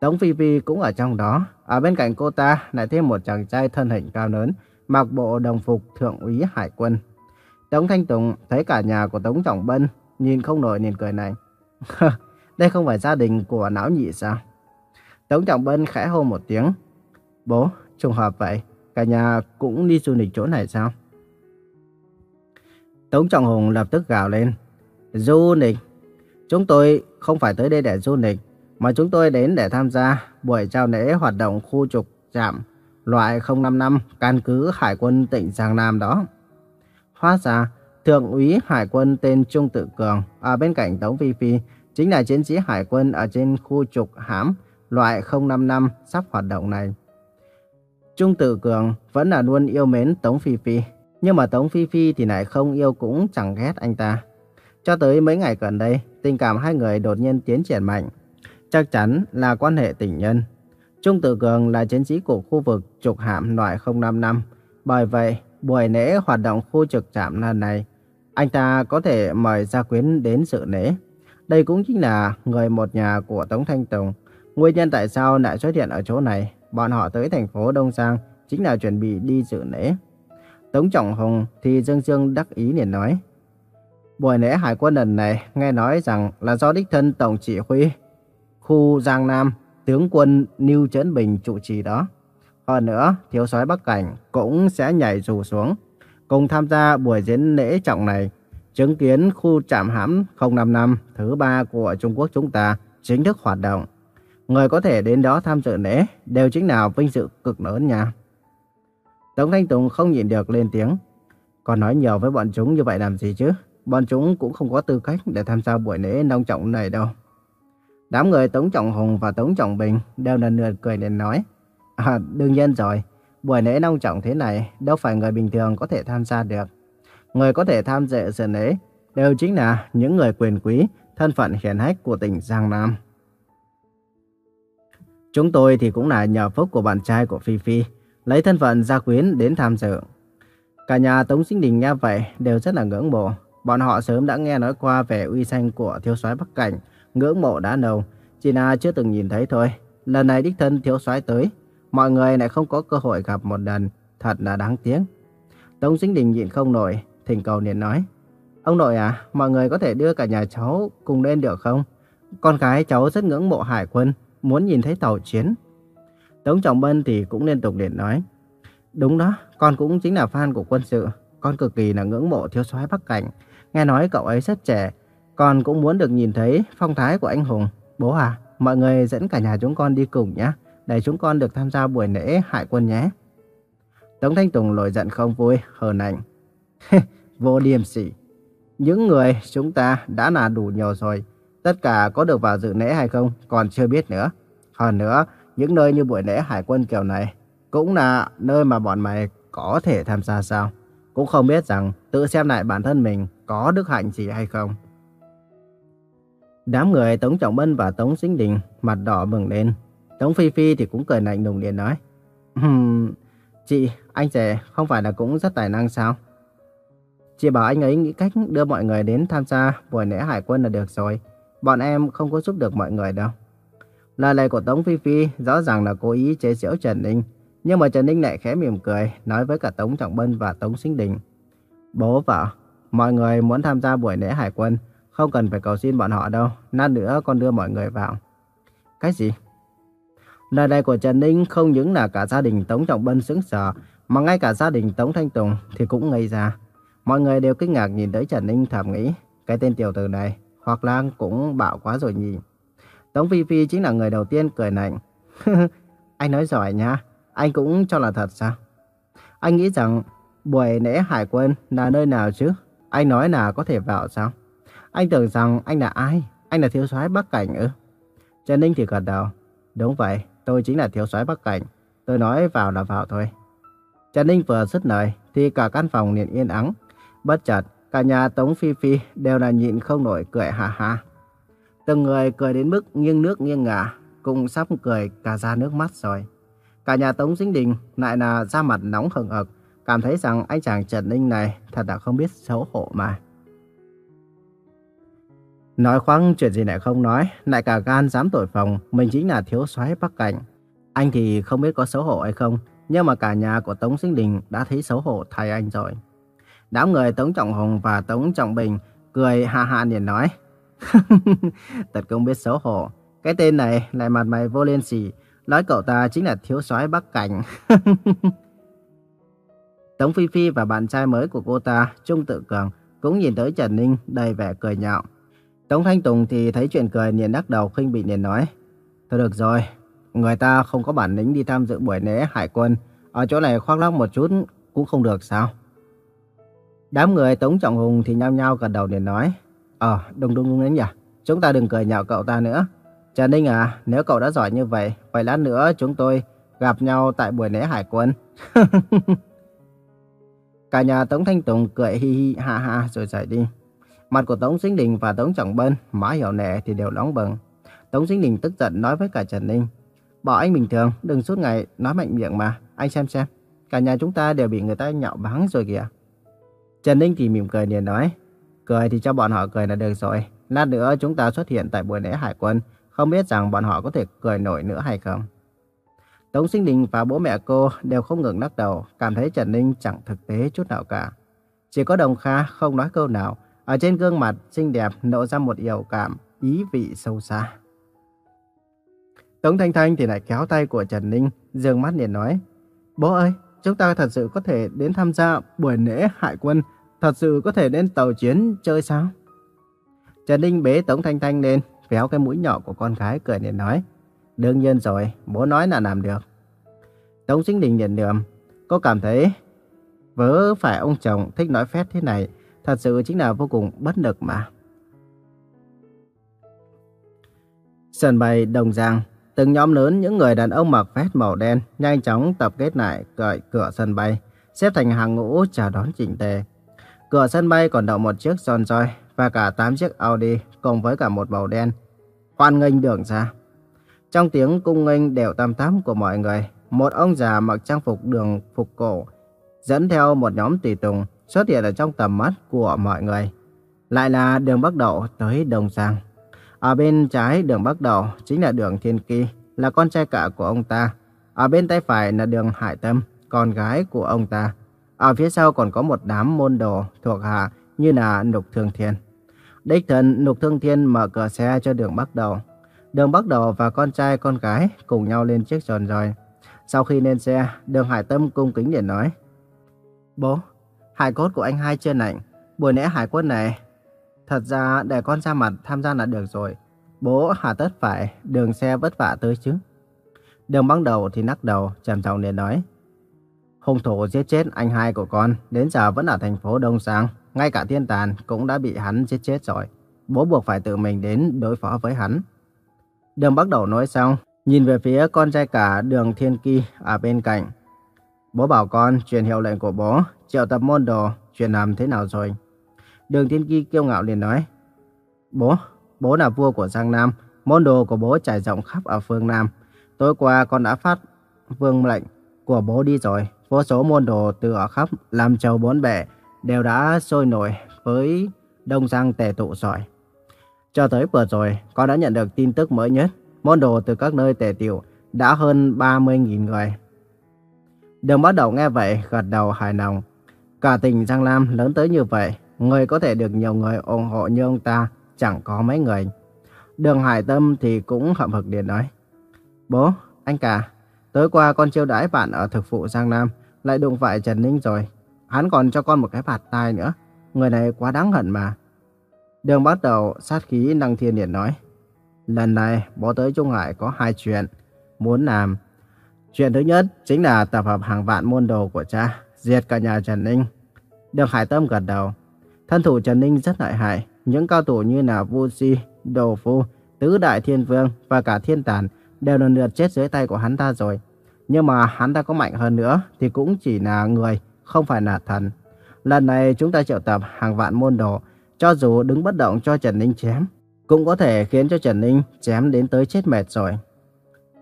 [SPEAKER 1] Tống Phi Phi cũng ở trong đó. Ở bên cạnh cô ta lại thêm một chàng trai thân hình cao lớn, mặc bộ đồng phục thượng úy hải quân. Tống Thanh Tùng thấy cả nhà của Tống Trọng Bân, nhìn không nổi nhìn cười này. Đây không phải gia đình của não nhị sao? Tống Trọng Bân khẽ hô một tiếng. Bố, trùng hợp vậy, cả nhà cũng đi du lịch chỗ này sao? Tống Trọng Hùng lập tức gào lên. Du lịch? Chúng tôi không phải tới đây để du lịch, mà chúng tôi đến để tham gia buổi trao lễ hoạt động khu trục trạm loại 055 căn cứ Hải quân tỉnh Giang Nam đó. Hóa ra, Thượng úy Hải quân tên Trung Tự Cường ở bên cạnh Tống Phi Phi chính là chiến sĩ Hải quân ở trên khu trục hãm loại 055 sắp hoạt động này. Trung Tử Cường vẫn là luôn yêu mến Tống Phi Phi, nhưng mà Tống Phi Phi thì lại không yêu cũng chẳng ghét anh ta. Cho tới mấy ngày gần đây, tình cảm hai người đột nhiên tiến triển mạnh. Chắc chắn là quan hệ tình nhân. Trung Tử Cường là chiến sĩ của khu vực trục hạm loại 055. Bởi vậy, buổi lễ hoạt động khu trực trạm lần này, anh ta có thể mời Gia Quyến đến dự lễ. Đây cũng chính là người một nhà của Tống Thanh Tùng. Nguyên nhân tại sao lại xuất hiện ở chỗ này, bọn họ tới thành phố Đông Giang chính là chuẩn bị đi dự lễ. Tống Trọng Hùng thì dương dương đắc ý liền nói. Buổi lễ hải quân lần này nghe nói rằng là do đích thân Tổng chỉ huy khu Giang Nam, tướng quân Niu Trấn Bình trụ trì đó. Hơn nữa, thiếu soái Bắc Cảnh cũng sẽ nhảy dù xuống, cùng tham gia buổi diễn lễ trọng này, chứng kiến khu trạm hãm 055 thứ ba của Trung Quốc chúng ta chính thức hoạt động. Người có thể đến đó tham dự lễ đều chính là vinh dự cực lớn nha. Tống Thanh Tùng không nhịn được lên tiếng. Còn nói nhiều với bọn chúng như vậy làm gì chứ? Bọn chúng cũng không có tư cách để tham gia buổi lễ long trọng này đâu. Đám người Tống Trọng Hùng và Tống Trọng Bình đều lần lượt cười nên nói. À, đương nhiên rồi. Buổi lễ long trọng thế này đâu phải người bình thường có thể tham gia được. Người có thể tham dự sự lễ đều chính là những người quyền quý, thân phận hiển hách của tỉnh Giang Nam. Chúng tôi thì cũng là nhờ phúc của bạn trai của Phi Phi, lấy thân phận gia quyến đến tham dự. Cả nhà Tống Sinh Đình nghe vậy đều rất là ngưỡng mộ. Bọn họ sớm đã nghe nói qua về uy danh của thiếu soái Bắc Cảnh, ngưỡng mộ đã lâu, chỉ là chưa từng nhìn thấy thôi. Lần này đích thân thiếu soái tới, mọi người lại không có cơ hội gặp một lần, thật là đáng tiếc. Tống Sinh Đình nhịn không nổi, thỉnh cầu liền nói. Ông nội à, mọi người có thể đưa cả nhà cháu cùng lên được không? Con gái cháu rất ngưỡng mộ hải quân, muốn nhìn thấy tàu chiến. Tống Trọng Bân thì cũng liên tục liền nói. Đúng đó, con cũng chính là fan của quân sự. Con cực kỳ là ngưỡng mộ thiếu soái Bắc Cảnh. Nghe nói cậu ấy rất trẻ. Con cũng muốn được nhìn thấy phong thái của anh hùng. Bố à, mọi người dẫn cả nhà chúng con đi cùng nhé. Để chúng con được tham gia buổi lễ hải quân nhé. Tống Thanh Tùng nổi giận không vui, hờn ảnh. Vô điềm sỉ. Những người chúng ta đã là đủ nhiều rồi. Tất cả có được vào dự lễ hay không còn chưa biết nữa. Hơn nữa, những nơi như buổi lễ hải quân kiểu này cũng là nơi mà bọn mày có thể tham gia sao. Cũng không biết rằng tự xem lại bản thân mình có đức hạnh gì hay không. Đám người Tống Trọng Bân và Tống Sinh Đình mặt đỏ bừng lên. Tống Phi Phi thì cũng cười lạnh lùng điện nói. Chị, anh rể không phải là cũng rất tài năng sao? Chị bảo anh ấy nghĩ cách đưa mọi người đến tham gia buổi lễ hải quân là được rồi. Bọn em không có giúp được mọi người đâu. Lời này của Tống Phi Phi rõ ràng là cố ý chế giễu Trần Ninh. Nhưng mà Trần Ninh lại khẽ mỉm cười, nói với cả Tống Trọng Bân và Tống Sinh Đình. Bố vợ, mọi người muốn tham gia buổi lễ hải quân, không cần phải cầu xin bọn họ đâu. Lát nữa con đưa mọi người vào. Cái gì? Lời này của Trần Ninh không những là cả gia đình Tống Trọng Bân sững sờ, mà ngay cả gia đình Tống Thanh Tùng thì cũng ngây ra. Mọi người đều kinh ngạc nhìn tới Trần Ninh thầm nghĩ, cái tên tiểu tử này hoặc là cũng bạo quá rồi nhỉ. Tống Phi Phi chính là người đầu tiên cười nạnh. anh nói giỏi nha, anh cũng cho là thật sao? Anh nghĩ rằng buổi lễ hải quân là nơi nào chứ? Anh nói là có thể vào sao? Anh tưởng rằng anh là ai? Anh là thiếu soái Bắc Cảnh ư? Trần Ninh thì gật đầu. Đúng vậy, tôi chính là thiếu soái Bắc Cảnh. Tôi nói vào là vào thôi. Trần Ninh vừa dứt lời thì cả căn phòng liền yên ắng. Bất chợt, cả nhà Tống Phi Phi đều là nhịn không nổi cười ha ha. Từng người cười đến mức nghiêng nước nghiêng ngả, cũng sắp cười cả ra nước mắt rồi. Cả nhà Tống Dính Đình lại là da mặt nóng hừng hực, cảm thấy rằng anh chàng Trần Ninh này thật là không biết xấu hổ mà. Nói khoáng chuyện gì lại không nói, lại cả gan dám tội phòng, mình chính là thiếu soái Bắc Cảnh. Anh thì không biết có xấu hổ hay không, nhưng mà cả nhà của Tống Sinh Đình đã thấy xấu hổ thay anh rồi. Đám người Tống Trọng Hùng và Tống Trọng Bình cười ha ha liền nói. Thật không biết xấu hổ. Cái tên này lại mặt mày vô liên sỉ, nói cậu ta chính là thiếu soái Bắc Cảnh. Tống Phi Phi và bạn trai mới của cô ta, Trung Tự Cường, cũng nhìn tới Trần Ninh đầy vẻ cười nhạo. Tống Thanh Tùng thì thấy chuyện cười liền đắc đầu khinh bị liền nói. Thôi được rồi, người ta không có bản lĩnh đi tham dự buổi lễ hải quân. Ở chỗ này khoác lác một chút cũng không được sao? Đám người Tống Trọng Hùng thì nhao nhao gật đầu để nói. Ờ, đúng đúng đúng đấy nhỉ. Chúng ta đừng cười nhạo cậu ta nữa. Trần Ninh à, nếu cậu đã giỏi như vậy, vậy lát nữa chúng tôi gặp nhau tại buổi lễ hải quân. Cả nhà Tống Thanh Tùng cười hi hi ha ha rồi rời đi. Mặt của Tống Sinh Đình và Tống Trọng Bân, má hiểu nẻ thì đều nóng bừng. Tống Sinh Đình tức giận nói với cả Trần Ninh. Bỏ anh bình thường, đừng suốt ngày nói mạnh miệng mà. Anh xem xem, cả nhà chúng ta đều bị người ta nhạo báng rồi kìa. Trần Ninh thì mỉm cười liền nói. Cười thì cho bọn họ cười là được rồi. Lát nữa chúng ta xuất hiện tại buổi lễ hải quân, không biết rằng bọn họ có thể cười nổi nữa hay không. Tống Sinh Đình và bố mẹ cô đều không ngừng lắc đầu, cảm thấy Trần Ninh chẳng thực tế chút nào cả. Chỉ có Đồng Kha không nói câu nào, ở trên gương mặt xinh đẹp nộ ra một yêu cảm, ý vị sâu xa. Tống Thanh Thanh thì lại kéo tay của Trần Ninh, dương mắt liền nói. Bố ơi, chúng ta thật sự có thể đến tham gia buổi lễ hải quân, thật sự có thể đến tàu chiến chơi sao? Trần Ninh bế Tống Thanh Thanh lên, véo cái mũi nhỏ của con gái cười liền nói. Đương nhiên rồi, bố nói là làm được. Tống Sinh Đình nhận được cô cảm thấy vớ phải ông chồng thích nói phét thế này, thật sự chính là vô cùng bất lực mà. Sân bay Đồng Giang, từng nhóm lớn những người đàn ông mặc vest màu đen nhanh chóng tập kết lại cởi cửa sân bay, xếp thành hàng ngũ chào đón chỉnh tề. Cửa sân bay còn đậu một chiếc son roi và cả 8 chiếc Audi cùng với cả một màu đen. Hoan nghênh đường ra. Trong tiếng cung nghênh đều tam tám của mọi người, một ông già mặc trang phục đường phục cổ, dẫn theo một nhóm tùy tùng xuất hiện ở trong tầm mắt của mọi người. Lại là đường Bắc Đậu tới Đông Giang. Ở bên trái đường Bắc đầu chính là đường Thiên Kỳ, là con trai cả của ông ta. Ở bên tay phải là đường Hải Tâm, con gái của ông ta. Ở phía sau còn có một đám môn đồ thuộc hạ như là Nục Thương Thiên. Đích thân Nục Thương Thiên mở cửa xe cho đường Bắc đầu Đường Bắc Đầu và con trai con gái cùng nhau lên chiếc tròn rồi Sau khi lên xe, đường Hải Tâm cung kính để nói. Bố, hải cốt của anh hai chưa lạnh. Buổi lễ hải quân này, thật ra để con ra mặt tham gia là được rồi. Bố hà tất phải đường xe vất vả tới chứ. Đường băng Đầu thì nắc đầu, trầm trọng để nói. Hung thủ giết chết anh hai của con, đến giờ vẫn ở thành phố Đông Sang. Ngay cả thiên tàn cũng đã bị hắn giết chết rồi. Bố buộc phải tự mình đến đối phó với hắn. Đường bắt đầu nói xong, nhìn về phía con trai cả đường Thiên Kỳ ở bên cạnh. Bố bảo con truyền hiệu lệnh của bố, triệu tập môn đồ, truyền làm thế nào rồi? Đường Thiên Ki kiêu ngạo liền nói. Bố, bố là vua của Giang Nam, môn đồ của bố trải rộng khắp ở phương Nam. Tối qua con đã phát vương lệnh của bố đi rồi. Vô số môn đồ từ ở khắp làm châu bốn bể đều đã sôi nổi với Đông Giang tề tụ rồi. Cho tới vừa rồi, con đã nhận được tin tức mới nhất. Môn đồ từ các nơi tề tiểu đã hơn 30.000 người. Đường bắt đầu nghe vậy, gật đầu hài lòng. Cả tỉnh Giang nam lớn tới như vậy, người có thể được nhiều người ủng hộ như ông ta, chẳng có mấy người. Đường Hải Tâm thì cũng hậm hực điện nói. Bố, anh cả, tối qua con chiêu đãi bạn ở thực phụ Giang Nam, lại đụng phải Trần Ninh rồi. Hắn còn cho con một cái bạt tai nữa. Người này quá đáng hận mà. Đường bắt đầu sát khí năng thiên điện nói. Lần này bố tới Trung Hải có hai chuyện muốn làm. Chuyện thứ nhất chính là tập hợp hàng vạn môn đồ của cha, diệt cả nhà Trần Ninh. Đường Hải Tâm gật đầu. Thân thủ Trần Ninh rất lợi hại. Những cao thủ như là Vu Si, Đồ Phu, Tứ Đại Thiên Vương và cả Thiên Tàn đều lần lượt chết dưới tay của hắn ta rồi. Nhưng mà hắn ta có mạnh hơn nữa thì cũng chỉ là người, không phải là thần. Lần này chúng ta triệu tập hàng vạn môn đồ cho dù đứng bất động cho Trần Ninh chém, cũng có thể khiến cho Trần Ninh chém đến tới chết mệt rồi.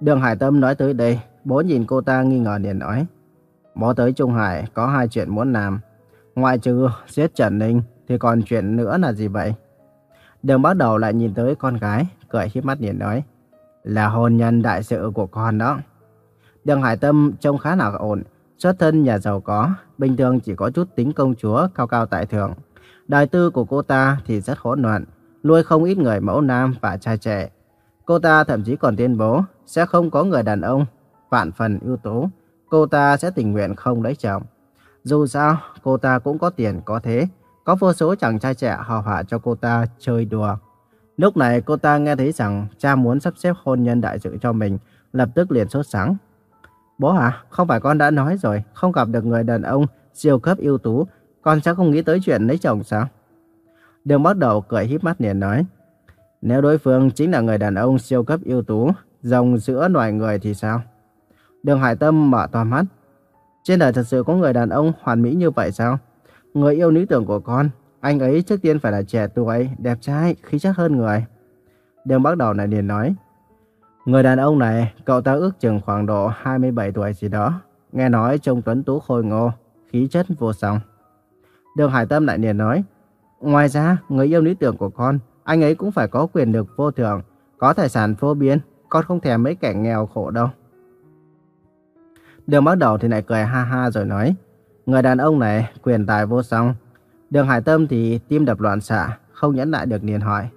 [SPEAKER 1] Đường Hải Tâm nói tới đây, bố nhìn cô ta nghi ngờ liền nói. Bố tới Trung Hải có hai chuyện muốn làm. Ngoài trừ giết Trần Ninh thì còn chuyện nữa là gì vậy? Đường bắt đầu lại nhìn tới con gái, cười hiếp mắt nhìn nói. Là hôn nhân đại sự của con đó. Đường Hải Tâm trông khá là ổn, xuất thân nhà giàu có, bình thường chỉ có chút tính công chúa cao cao tại thượng. Đời tư của cô ta thì rất hỗn loạn, nuôi không ít người mẫu nam và trai trẻ. Cô ta thậm chí còn tuyên bố sẽ không có người đàn ông vạn phần ưu tú, cô ta sẽ tình nguyện không lấy chồng. Dù sao, cô ta cũng có tiền có thế, có vô số chàng trai trẻ hò họa cho cô ta chơi đùa. Lúc này cô ta nghe thấy rằng cha muốn sắp xếp hôn nhân đại sự cho mình, lập tức liền sốt sắng. Bố hả? Không phải con đã nói rồi, không gặp được người đàn ông siêu cấp ưu tú con sẽ không nghĩ tới chuyện lấy chồng sao? Đường bắt đầu cười híp mắt liền nói. Nếu đối phương chính là người đàn ông siêu cấp ưu tú, rồng giữa loài người thì sao? Đường Hải Tâm mở to mắt. Trên đời thật sự có người đàn ông hoàn mỹ như vậy sao? Người yêu lý tưởng của con, anh ấy trước tiên phải là trẻ tuổi, đẹp trai, khí chất hơn người. Đường bắt đầu này liền nói. Người đàn ông này, cậu ta ước chừng khoảng độ 27 tuổi gì đó. Nghe nói trông tuấn tú khôi ngô, khí chất vô song. Đường Hải Tâm lại liền nói. Ngoài ra, người yêu lý tưởng của con, anh ấy cũng phải có quyền lực vô thượng, có tài sản vô biên, con không thèm mấy kẻ nghèo khổ đâu. Đường bắt đầu thì lại cười ha ha rồi nói, người đàn ông này quyền tài vô song. Đường Hải Tâm thì tim đập loạn xạ, không nhẫn lại được liền hỏi,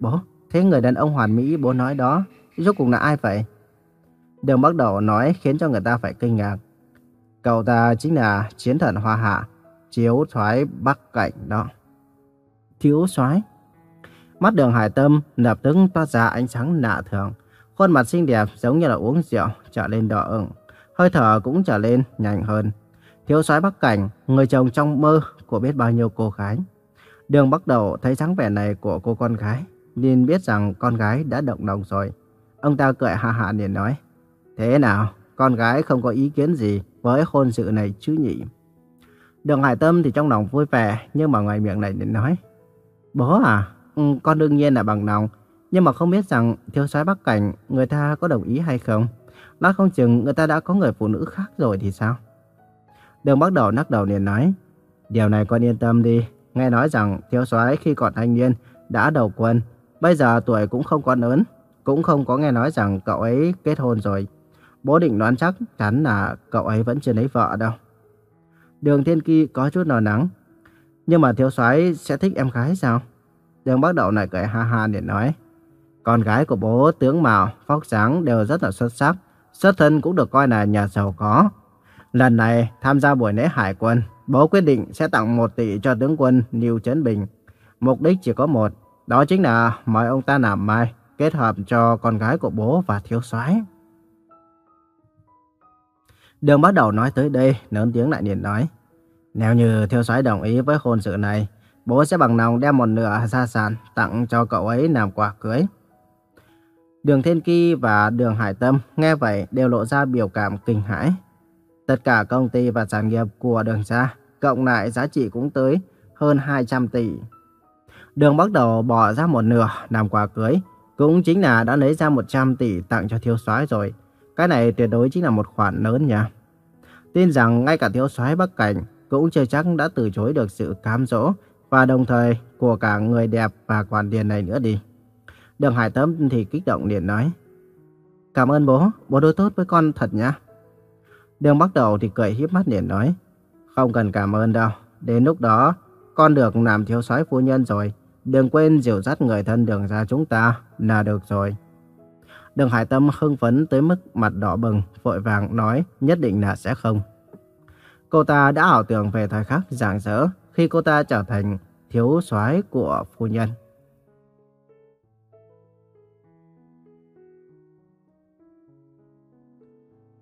[SPEAKER 1] bố, thế người đàn ông hoàn mỹ bố nói đó, rốt cuộc là ai vậy? Đường bắt đầu nói khiến cho người ta phải kinh ngạc. Cậu ta chính là chiến thần Hoa Hạ, chiếu thoái bắc cảnh đó. Thiếu soái Mắt đường hải tâm lập tức toát ra ánh sáng lạ thường. Khuôn mặt xinh đẹp giống như là uống rượu, trở lên đỏ ửng. Hơi thở cũng trở lên nhanh hơn. Thiếu soái Bắc Cảnh, người chồng trong mơ của biết bao nhiêu cô gái. Đường bắt đầu thấy dáng vẻ này của cô con gái, nên biết rằng con gái đã động lòng rồi. Ông ta cười ha hạ liền nói, Thế nào, con gái không có ý kiến gì với hôn sự này chứ nhỉ? Đường Hải Tâm thì trong lòng vui vẻ, nhưng mà ngoài miệng này liền nói, Bố à, ừ, con đương nhiên là bằng lòng. Nhưng mà không biết rằng thiếu soái Bắc Cảnh người ta có đồng ý hay không. Nói không chừng người ta đã có người phụ nữ khác rồi thì sao? Đường bắt đầu nắc đầu liền nói. Điều này con yên tâm đi. Nghe nói rằng thiếu soái khi còn thanh niên đã đầu quân. Bây giờ tuổi cũng không còn lớn. Cũng không có nghe nói rằng cậu ấy kết hôn rồi. Bố định đoán chắc chắn là cậu ấy vẫn chưa lấy vợ đâu. Đường Thiên Kỳ có chút lo lắng. Nhưng mà thiếu soái sẽ thích em gái sao? Đường bắt đầu này cười ha ha để nói. Con gái của bố tướng mạo, phóc sáng đều rất là xuất sắc. Xuất thân cũng được coi là nhà giàu có. Lần này tham gia buổi lễ hải quân, bố quyết định sẽ tặng 1 tỷ cho tướng quân Lưu Trấn Bình. Mục đích chỉ có một, đó chính là mời ông ta làm mai, kết hợp cho con gái của bố và thiếu soái. Đường bắt đầu nói tới đây, lớn tiếng lại liền nói. Nếu như thiếu soái đồng ý với hôn sự này, bố sẽ bằng lòng đem một nửa gia sản tặng cho cậu ấy làm quà cưới. Đường Thiên Ki và Đường Hải Tâm nghe vậy đều lộ ra biểu cảm kinh hãi. Tất cả công ty và sản nghiệp của đường gia cộng lại giá trị cũng tới hơn 200 tỷ. Đường bắt đầu bỏ ra một nửa làm quà cưới, cũng chính là đã lấy ra 100 tỷ tặng cho thiếu soái rồi. Cái này tuyệt đối chính là một khoản lớn nha. Tin rằng ngay cả thiếu soái Bắc Cảnh cũng chưa chắc đã từ chối được sự cám dỗ và đồng thời của cả người đẹp và quản tiền này nữa đi. Đường Hải Tâm thì kích động liền nói. Cảm ơn bố, bố đối tốt với con thật nhá. Đường bắt đầu thì cười hiếp mắt liền nói. Không cần cảm ơn đâu, đến lúc đó con được làm thiếu soái phu nhân rồi. Đừng quên dìu dắt người thân đường ra chúng ta là được rồi. Đường Hải Tâm hưng phấn tới mức mặt đỏ bừng, vội vàng nói nhất định là sẽ không. Cô ta đã ảo tưởng về thời khắc rạng rỡ khi cô ta trở thành thiếu soái của phu nhân.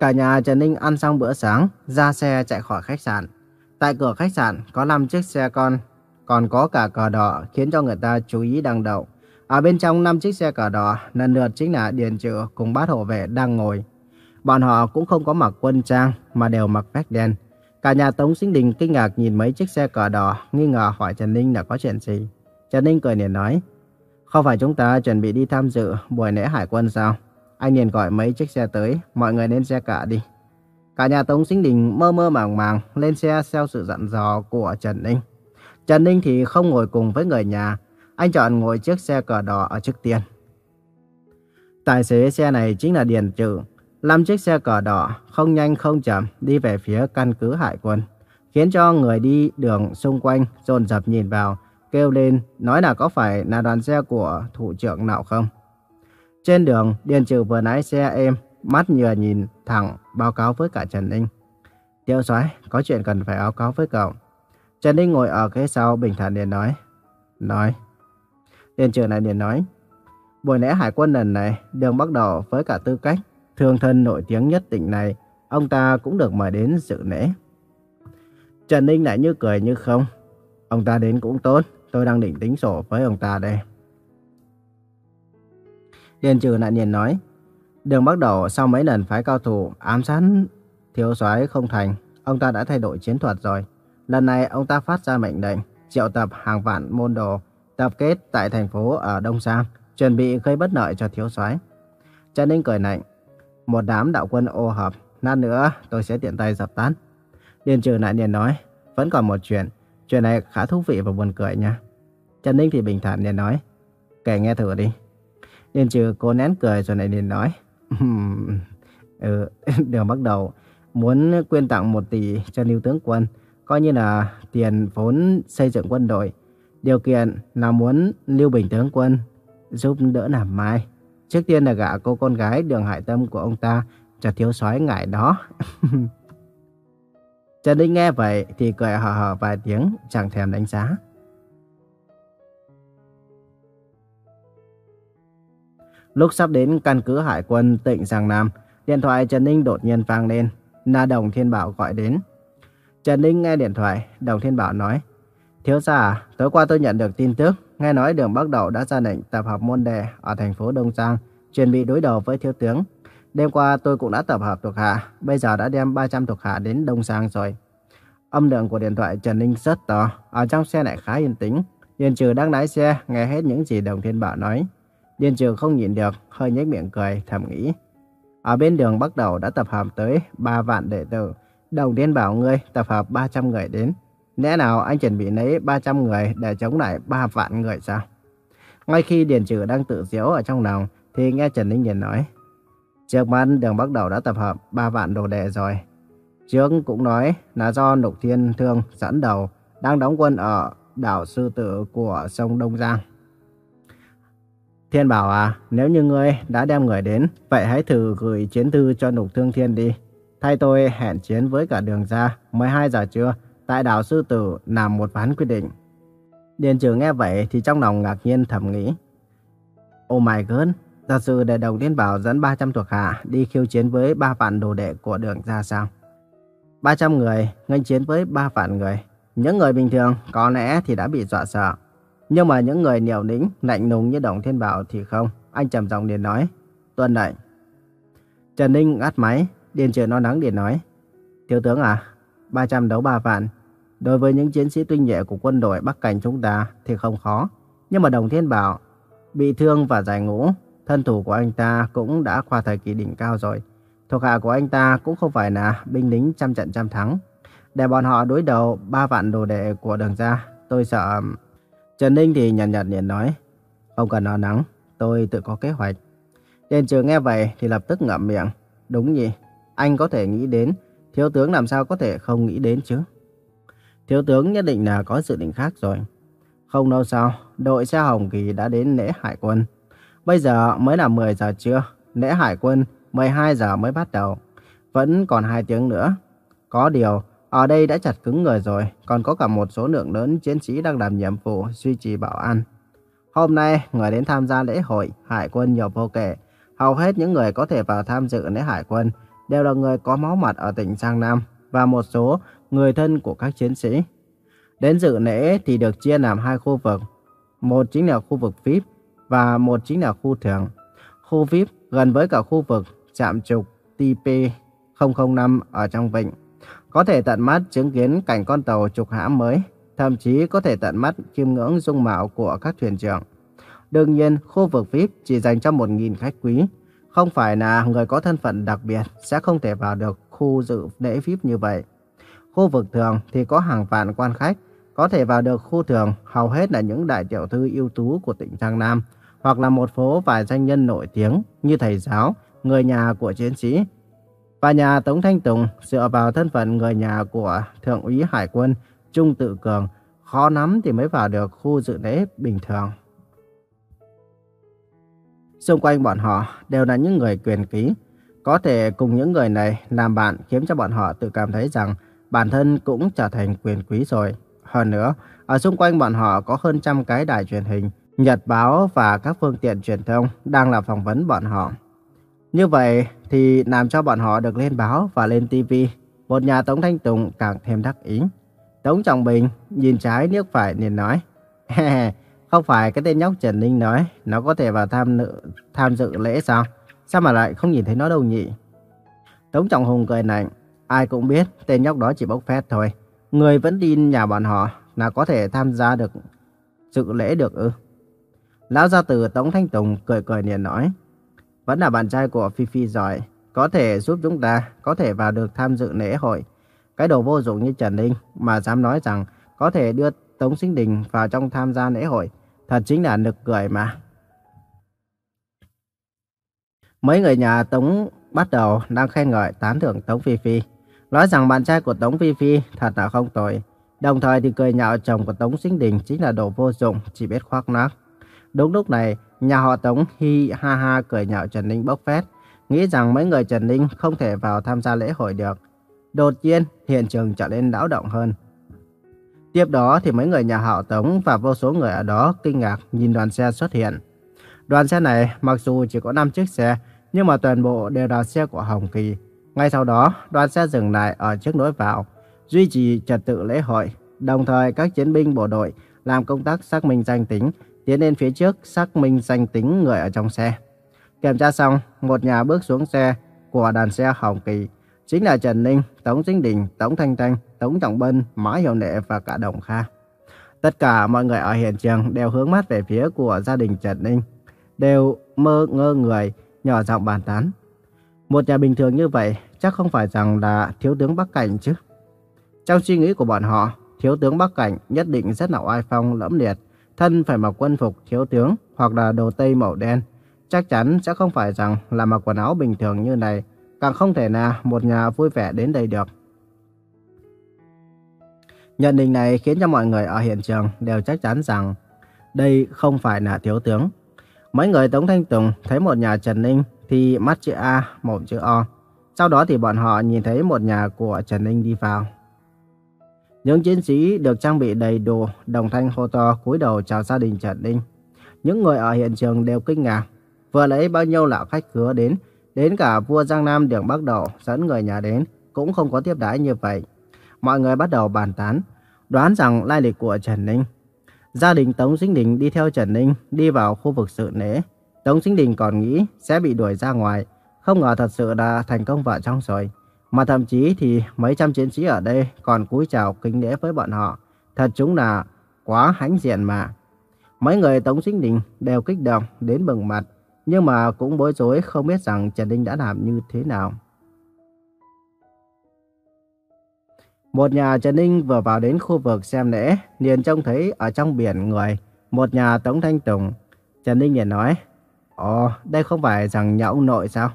[SPEAKER 1] Cả nhà Trần Ninh ăn xong bữa sáng, ra xe chạy khỏi khách sạn. Tại cửa khách sạn có 5 chiếc xe con, còn có cả cờ đỏ khiến cho người ta chú ý đang đậu. Ở bên trong 5 chiếc xe cờ đỏ, lần lượt chính là Điền Trự cùng bát hộ vệ đang ngồi. Bọn họ cũng không có mặc quân trang mà đều mặc vest đen. Cả nhà Tống Sinh Đình kinh ngạc nhìn mấy chiếc xe cờ đỏ, nghi ngờ hỏi Trần Ninh là có chuyện gì. Trần Ninh cười liền nói, không phải chúng ta chuẩn bị đi tham dự buổi lễ hải quân sao? Anh liền gọi mấy chiếc xe tới, mọi người lên xe cả đi. Cả nhà Tống Sinh Đình mơ mơ màng màng lên xe theo sự dặn dò của Trần Ninh. Trần Ninh thì không ngồi cùng với người nhà, anh chọn ngồi chiếc xe cờ đỏ ở trước tiên. Tài xế xe này chính là Điền Trự, làm chiếc xe cờ đỏ không nhanh không chậm đi về phía căn cứ hải quân, khiến cho người đi đường xung quanh dồn dập nhìn vào, kêu lên nói là có phải là đoàn xe của thủ trưởng nào không. Trên đường, Điền Trừ vừa lái xe êm, mắt nhừa nhìn thẳng báo cáo với cả Trần Ninh. Tiêu soái có chuyện cần phải báo cáo với cậu. Trần Ninh ngồi ở ghế sau bình thản liền nói. Nói. Điền Trừ lại liền nói. Buổi lễ hải quân lần này, đường bắt đầu với cả tư cách thương thân nổi tiếng nhất tỉnh này, ông ta cũng được mời đến dự lễ. Trần Ninh lại như cười như không. Ông ta đến cũng tốt, tôi đang định tính sổ với ông ta đây. Điền trừ nạn nhìn nói, Đường bắt đầu sau mấy lần phái cao thủ ám sát thiếu soái không thành, ông ta đã thay đổi chiến thuật rồi. Lần này ông ta phát ra mệnh lệnh triệu tập hàng vạn môn đồ tập kết tại thành phố ở Đông Giang, chuẩn bị gây bất lợi cho thiếu soái. Trần Ninh cười lạnh, một đám đạo quân ô hợp, lát nữa tôi sẽ tiện tay dập tán. Điền trừ nạn liền nói, vẫn còn một chuyện, chuyện này khá thú vị và buồn cười nha. Trần Ninh thì bình thản liền nói, kể nghe thử đi. Điền trừ cố nén cười rồi lại liền nói, ừ, đường bắt đầu muốn quyên tặng một tỷ cho Lưu Tướng Quân, coi như là tiền vốn xây dựng quân đội. Điều kiện là muốn Lưu Bình Tướng Quân giúp đỡ làm mai. Trước tiên là gả cô con gái đường hải tâm của ông ta cho thiếu soái ngại đó. Trần Đinh nghe vậy thì cười hờ hờ vài tiếng, chẳng thèm đánh giá. Lúc sắp đến căn cứ hải quân tỉnh Giang Nam, điện thoại Trần Ninh đột nhiên vang lên. Na Đồng Thiên Bảo gọi đến. Trần Ninh nghe điện thoại, Đồng Thiên Bảo nói. Thiếu gia, tối qua tôi nhận được tin tức, nghe nói đường Bắc Đậu đã ra lệnh tập hợp môn đề ở thành phố Đông Giang, chuẩn bị đối đầu với thiếu tướng. Đêm qua tôi cũng đã tập hợp thuộc hạ, bây giờ đã đem 300 thuộc hạ đến Đông Giang rồi. Âm lượng của điện thoại Trần Ninh rất to, ở trong xe lại khá yên tĩnh. Yên Trừ đang lái xe, nghe hết những gì Đồng Thiên Bảo nói. Điền trường không nhìn được, hơi nhếch miệng cười, thầm nghĩ. Ở bên đường bắt Đầu đã tập hợp tới 3 vạn đệ tử. Đồng Thiên Bảo ngươi tập hợp 300 người đến. Lẽ nào anh chuẩn bị lấy 300 người để chống lại 3 vạn người sao? Ngay khi Điền Trừ đang tự diễu ở trong lòng, thì nghe Trần Ninh Nhiền nói. Trước mắt đường bắt Đầu đã tập hợp 3 vạn đồ đệ rồi. Trước cũng nói là do Lục Thiên Thương dẫn đầu đang đóng quân ở đảo Sư Tử của sông Đông Giang. Thiên bảo à, nếu như ngươi đã đem người đến, vậy hãy thử gửi chiến thư cho Lục Thương Thiên đi. Thay tôi hẹn chiến với cả đường ra 12 giờ trưa tại đảo Sư Tử làm một ván quyết định. Điền Trừ nghe vậy thì trong lòng ngạc nhiên thầm nghĩ. Oh my god, thật sự để đồng thiên bảo dẫn 300 thuộc hạ đi khiêu chiến với 3 vạn đồ đệ của đường ra sao? 300 người nghênh chiến với 3 vạn người. Những người bình thường có lẽ thì đã bị dọa sợ. Nhưng mà những người nhiều nĩnh, lạnh lùng như Đồng Thiên Bảo thì không. Anh trầm giọng liền nói, tuân lệnh. Trần Ninh ngắt máy, Điền Trường lo nắng liền nói, Thiếu tướng à, 300 đấu 3 vạn. Đối với những chiến sĩ tinh nhuệ của quân đội Bắc Cảnh chúng ta thì không khó. Nhưng mà Đồng Thiên Bảo bị thương và giải ngũ, thân thủ của anh ta cũng đã qua thời kỳ đỉnh cao rồi. Thuộc hạ của anh ta cũng không phải là binh lính trăm trận trăm thắng. Để bọn họ đối đầu 3 vạn đồ đệ của đường ra, tôi sợ Trần Ninh thì nhàn nhạt liền nói, không cần lo lắng, tôi tự có kế hoạch. Điền trường nghe vậy thì lập tức ngậm miệng. Đúng nhỉ, anh có thể nghĩ đến, thiếu tướng làm sao có thể không nghĩ đến chứ? Thiếu tướng nhất định là có dự định khác rồi. Không lâu sau, đội xe Hồng Kỳ đã đến lễ hải quân. Bây giờ mới là 10 giờ trưa, lễ hải quân 12 giờ mới bắt đầu. Vẫn còn 2 tiếng nữa. Có điều, ở đây đã chặt cứng người rồi, còn có cả một số lượng lớn chiến sĩ đang làm nhiệm vụ duy trì bảo an. Hôm nay, người đến tham gia lễ hội hải quân nhiều vô kể. Hầu hết những người có thể vào tham dự lễ hải quân đều là người có máu mặt ở tỉnh Giang Nam và một số người thân của các chiến sĩ. Đến dự lễ thì được chia làm hai khu vực. Một chính là khu vực VIP và một chính là khu thường. Khu VIP gần với cả khu vực trạm trục TP005 ở trong vịnh có thể tận mắt chứng kiến cảnh con tàu trục hãm mới, thậm chí có thể tận mắt chiêm ngưỡng dung mạo của các thuyền trưởng. Đương nhiên, khu vực VIP chỉ dành cho 1.000 khách quý. Không phải là người có thân phận đặc biệt sẽ không thể vào được khu dự lễ VIP như vậy. Khu vực thường thì có hàng vạn quan khách, có thể vào được khu thường hầu hết là những đại tiểu thư ưu tú của tỉnh Giang Nam, hoặc là một phố vài danh nhân nổi tiếng như thầy giáo, người nhà của chiến sĩ, và nhà Tống Thanh Tùng dựa vào thân phận người nhà của Thượng úy Hải quân Trung Tự Cường, khó lắm thì mới vào được khu dự lễ bình thường. Xung quanh bọn họ đều là những người quyền ký, có thể cùng những người này làm bạn khiến cho bọn họ tự cảm thấy rằng bản thân cũng trở thành quyền quý rồi. Hơn nữa, ở xung quanh bọn họ có hơn trăm cái đài truyền hình, nhật báo và các phương tiện truyền thông đang làm phỏng vấn bọn họ. Như vậy thì làm cho bọn họ được lên báo và lên TV. Một nhà Tống Thanh Tùng càng thêm đắc ý. Tống Trọng Bình nhìn trái nước phải liền nói. Không phải cái tên nhóc Trần Ninh nói nó có thể vào tham, nữ, tham dự lễ sao? sao mà lại không nhìn thấy nó đâu nhỉ? Tống Trọng Hùng cười lạnh, ai cũng biết tên nhóc đó chỉ bốc phét thôi. Người vẫn tin nhà bọn họ là có thể tham gia được sự lễ được ư? Lão gia tử Tống Thanh Tùng cười cười liền nói, vẫn là bạn trai của Phi Phi giỏi, có thể giúp chúng ta có thể vào được tham dự lễ hội. Cái đồ vô dụng như Trần Ninh mà dám nói rằng có thể đưa Tống Sinh Đình vào trong tham gia lễ hội, thật chính là nực cười mà. Mấy người nhà Tống bắt đầu đang khen ngợi tán thưởng Tống Phi Phi, nói rằng bạn trai của Tống Phi Phi thật là không tồi. Đồng thời thì cười nhạo chồng của Tống Sinh Đình chính là đồ vô dụng, chỉ biết khoác lác. Đúng lúc này, nhà họ Tống hi ha ha cười nhạo Trần Ninh bốc phét, nghĩ rằng mấy người Trần Ninh không thể vào tham gia lễ hội được. Đột nhiên, hiện trường trở nên náo động hơn. Tiếp đó thì mấy người nhà họ Tống và vô số người ở đó kinh ngạc nhìn đoàn xe xuất hiện. Đoàn xe này mặc dù chỉ có 5 chiếc xe, nhưng mà toàn bộ đều là xe của Hồng Kỳ. Ngay sau đó, đoàn xe dừng lại ở trước lối vào, duy trì trật tự lễ hội. Đồng thời, các chiến binh bộ đội làm công tác xác minh danh tính, tiến lên phía trước xác minh danh tính người ở trong xe. Kiểm tra xong, một nhà bước xuống xe của đoàn xe Hồng Kỳ, chính là Trần Ninh, Tống Dinh Đình, Tống Thanh Thanh, Tống Trọng Bân, Mã Hiểu Nệ và cả Đồng Kha. Tất cả mọi người ở hiện trường đều hướng mắt về phía của gia đình Trần Ninh, đều mơ ngơ người, nhỏ giọng bàn tán. Một nhà bình thường như vậy chắc không phải rằng là thiếu tướng Bắc Cảnh chứ. Trong suy nghĩ của bọn họ, thiếu tướng Bắc Cảnh nhất định rất là oai phong lẫm liệt, thân phải mặc quân phục thiếu tướng hoặc là đồ tây màu đen. Chắc chắn sẽ không phải rằng là mặc quần áo bình thường như này, càng không thể nào một nhà vui vẻ đến đây được. Nhận định này khiến cho mọi người ở hiện trường đều chắc chắn rằng đây không phải là thiếu tướng. Mấy người Tống Thanh Tùng thấy một nhà Trần Ninh thì mắt chữ A, mồm chữ O. Sau đó thì bọn họ nhìn thấy một nhà của Trần Ninh đi vào. Những chiến sĩ được trang bị đầy đủ, đồng thanh hô to cúi đầu chào gia đình Trần Ninh. Những người ở hiện trường đều kinh ngạc. Vừa lấy bao nhiêu lão khách khứa đến, đến cả vua Giang Nam Đường Bắc đầu dẫn người nhà đến, cũng không có tiếp đãi như vậy. Mọi người bắt đầu bàn tán, đoán rằng lai lịch của Trần Ninh. Gia đình Tống Sinh Đình đi theo Trần Ninh đi vào khu vực sự lễ. Tống Sinh Đình còn nghĩ sẽ bị đuổi ra ngoài, không ngờ thật sự đã thành công vợ trong rồi. Mà thậm chí thì mấy trăm chiến sĩ ở đây còn cúi chào kính lễ với bọn họ. Thật chúng là quá hãnh diện mà. Mấy người Tống Sinh Đình đều kích động đến bừng mặt, nhưng mà cũng bối rối không biết rằng Trần Ninh đã làm như thế nào. Một nhà Trần Ninh vừa vào đến khu vực xem lễ, liền trông thấy ở trong biển người, một nhà Tống Thanh Tùng. Trần Ninh liền nói, Ồ, đây không phải rằng nhà ông nội sao?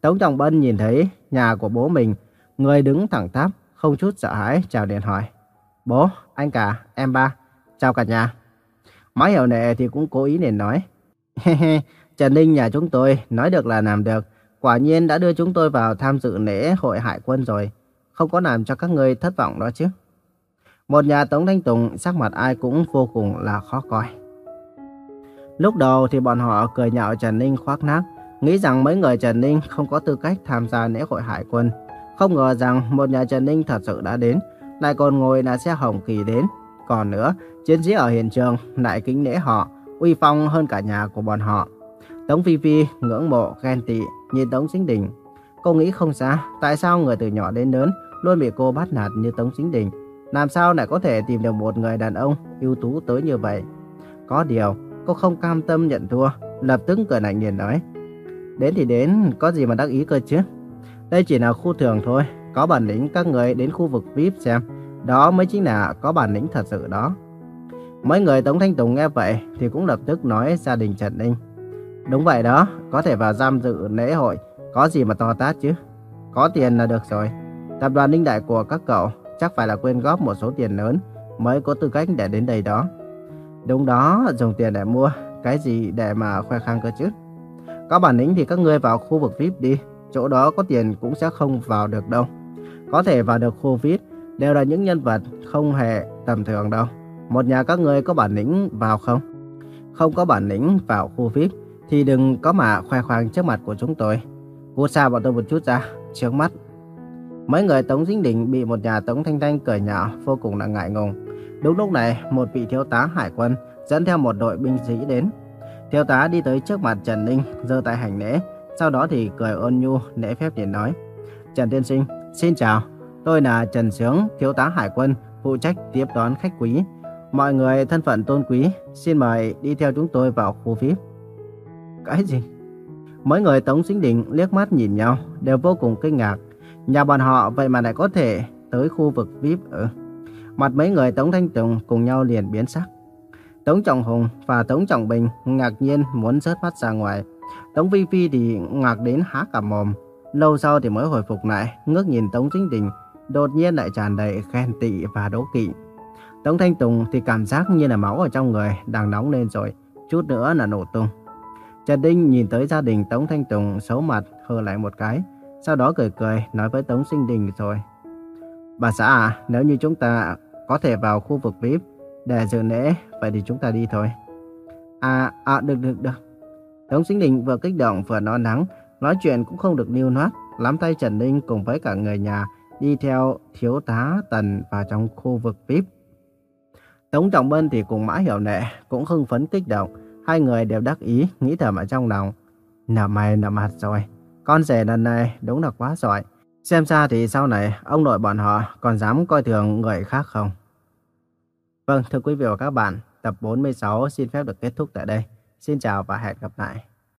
[SPEAKER 1] Tống Trọng Bân nhìn thấy nhà của bố mình, người đứng thẳng tắp, không chút sợ hãi, chào điện hỏi. Bố, anh cả, em ba, chào cả nhà. Má hiểu nệ thì cũng cố ý liền nói. He Trần Ninh nhà chúng tôi nói được là làm được, quả nhiên đã đưa chúng tôi vào tham dự lễ hội hải quân rồi không có làm cho các ngươi thất vọng đó chứ. Một nhà Tống Thanh Tùng sắc mặt ai cũng vô cùng là khó coi. Lúc đầu thì bọn họ cười nhạo Trần Ninh khoác nát, nghĩ rằng mấy người Trần Ninh không có tư cách tham gia lễ hội hải quân. Không ngờ rằng một nhà Trần Ninh thật sự đã đến, lại còn ngồi là xe hồng kỳ đến. Còn nữa, chiến sĩ ở hiện trường lại kính lễ họ, uy phong hơn cả nhà của bọn họ. Tống Phi Phi ngưỡng mộ, ghen tị, nhìn Tống Sinh Đình. Cô nghĩ không xa, tại sao người từ nhỏ đến lớn luôn bị cô bắt nạt như Tống Chính Đình. Làm sao lại có thể tìm được một người đàn ông ưu tú tới như vậy? Có điều, cô không cam tâm nhận thua, lập tức cười lạnh liền nói. Đến thì đến, có gì mà đắc ý cơ chứ? Đây chỉ là khu thường thôi, có bản lĩnh các người đến khu vực VIP xem. Đó mới chính là có bản lĩnh thật sự đó. Mấy người Tống Thanh Tùng nghe vậy thì cũng lập tức nói gia đình Trần Ninh. Đúng vậy đó, có thể vào giam dự lễ hội, có gì mà to tát chứ. Có tiền là được rồi. Tập đoàn Ninh Đại của các cậu chắc phải là quyên góp một số tiền lớn mới có tư cách để đến đây đó. Đúng đó, dùng tiền để mua, cái gì để mà khoe khang cơ chứ. Có bản lĩnh thì các ngươi vào khu vực VIP đi, chỗ đó có tiền cũng sẽ không vào được đâu. Có thể vào được khu VIP đều là những nhân vật không hề tầm thường đâu. Một nhà các ngươi có bản lĩnh vào không? Không có bản lĩnh vào khu VIP thì đừng có mà khoe khoang trước mặt của chúng tôi. Cút xa bọn tôi một chút ra, trước mắt Mấy người Tống Dính Đình bị một nhà Tống Thanh Thanh cười nhạo vô cùng là ngại ngùng. Đúng lúc này, một vị thiếu tá hải quân dẫn theo một đội binh sĩ đến. Thiếu tá đi tới trước mặt Trần Ninh, giơ tay hành lễ, Sau đó thì cười ôn nhu, lễ phép điện nói. Trần Tiên Sinh, xin chào. Tôi là Trần Sướng, thiếu tá hải quân, phụ trách tiếp đón khách quý. Mọi người thân phận tôn quý, xin mời đi theo chúng tôi vào khu VIP. Cái gì? Mấy người Tống Sinh Đình liếc mắt nhìn nhau, đều vô cùng kinh ngạc. Nhà bọn họ vậy mà lại có thể tới khu vực VIP ở. Mặt mấy người Tống Thanh Tùng cùng nhau liền biến sắc. Tống Trọng Hùng và Tống Trọng Bình ngạc nhiên muốn rớt mắt ra ngoài. Tống Vi Phi thì ngạc đến há cả mồm. Lâu sau thì mới hồi phục lại, ngước nhìn Tống Chính Đình, đột nhiên lại tràn đầy khen tị và đố kỵ. Tống Thanh Tùng thì cảm giác như là máu ở trong người đang nóng lên rồi, chút nữa là nổ tung. Trần Đinh nhìn tới gia đình Tống Thanh Tùng xấu mặt hờ lại một cái, sau đó cười cười nói với Tống Sinh Đình rồi. Bà xã à, nếu như chúng ta có thể vào khu vực VIP để dự lễ, vậy thì chúng ta đi thôi. À, à, được, được, được. Tống Sinh Đình vừa kích động vừa nói nắng, nói chuyện cũng không được lưu loát, nắm tay Trần Ninh cùng với cả người nhà đi theo thiếu tá Tần vào trong khu vực VIP. Tống Trọng Bân thì cùng Mã Hiểu Nệ cũng hưng phấn kích động, hai người đều đắc ý nghĩ thầm ở trong lòng. nở mày nở mặt rồi, con rể lần này đúng là quá giỏi. Xem ra thì sau này ông nội bọn họ còn dám coi thường người khác không? Vâng, thưa quý vị và các bạn, tập 46 xin phép được kết thúc tại đây. Xin chào và hẹn gặp lại.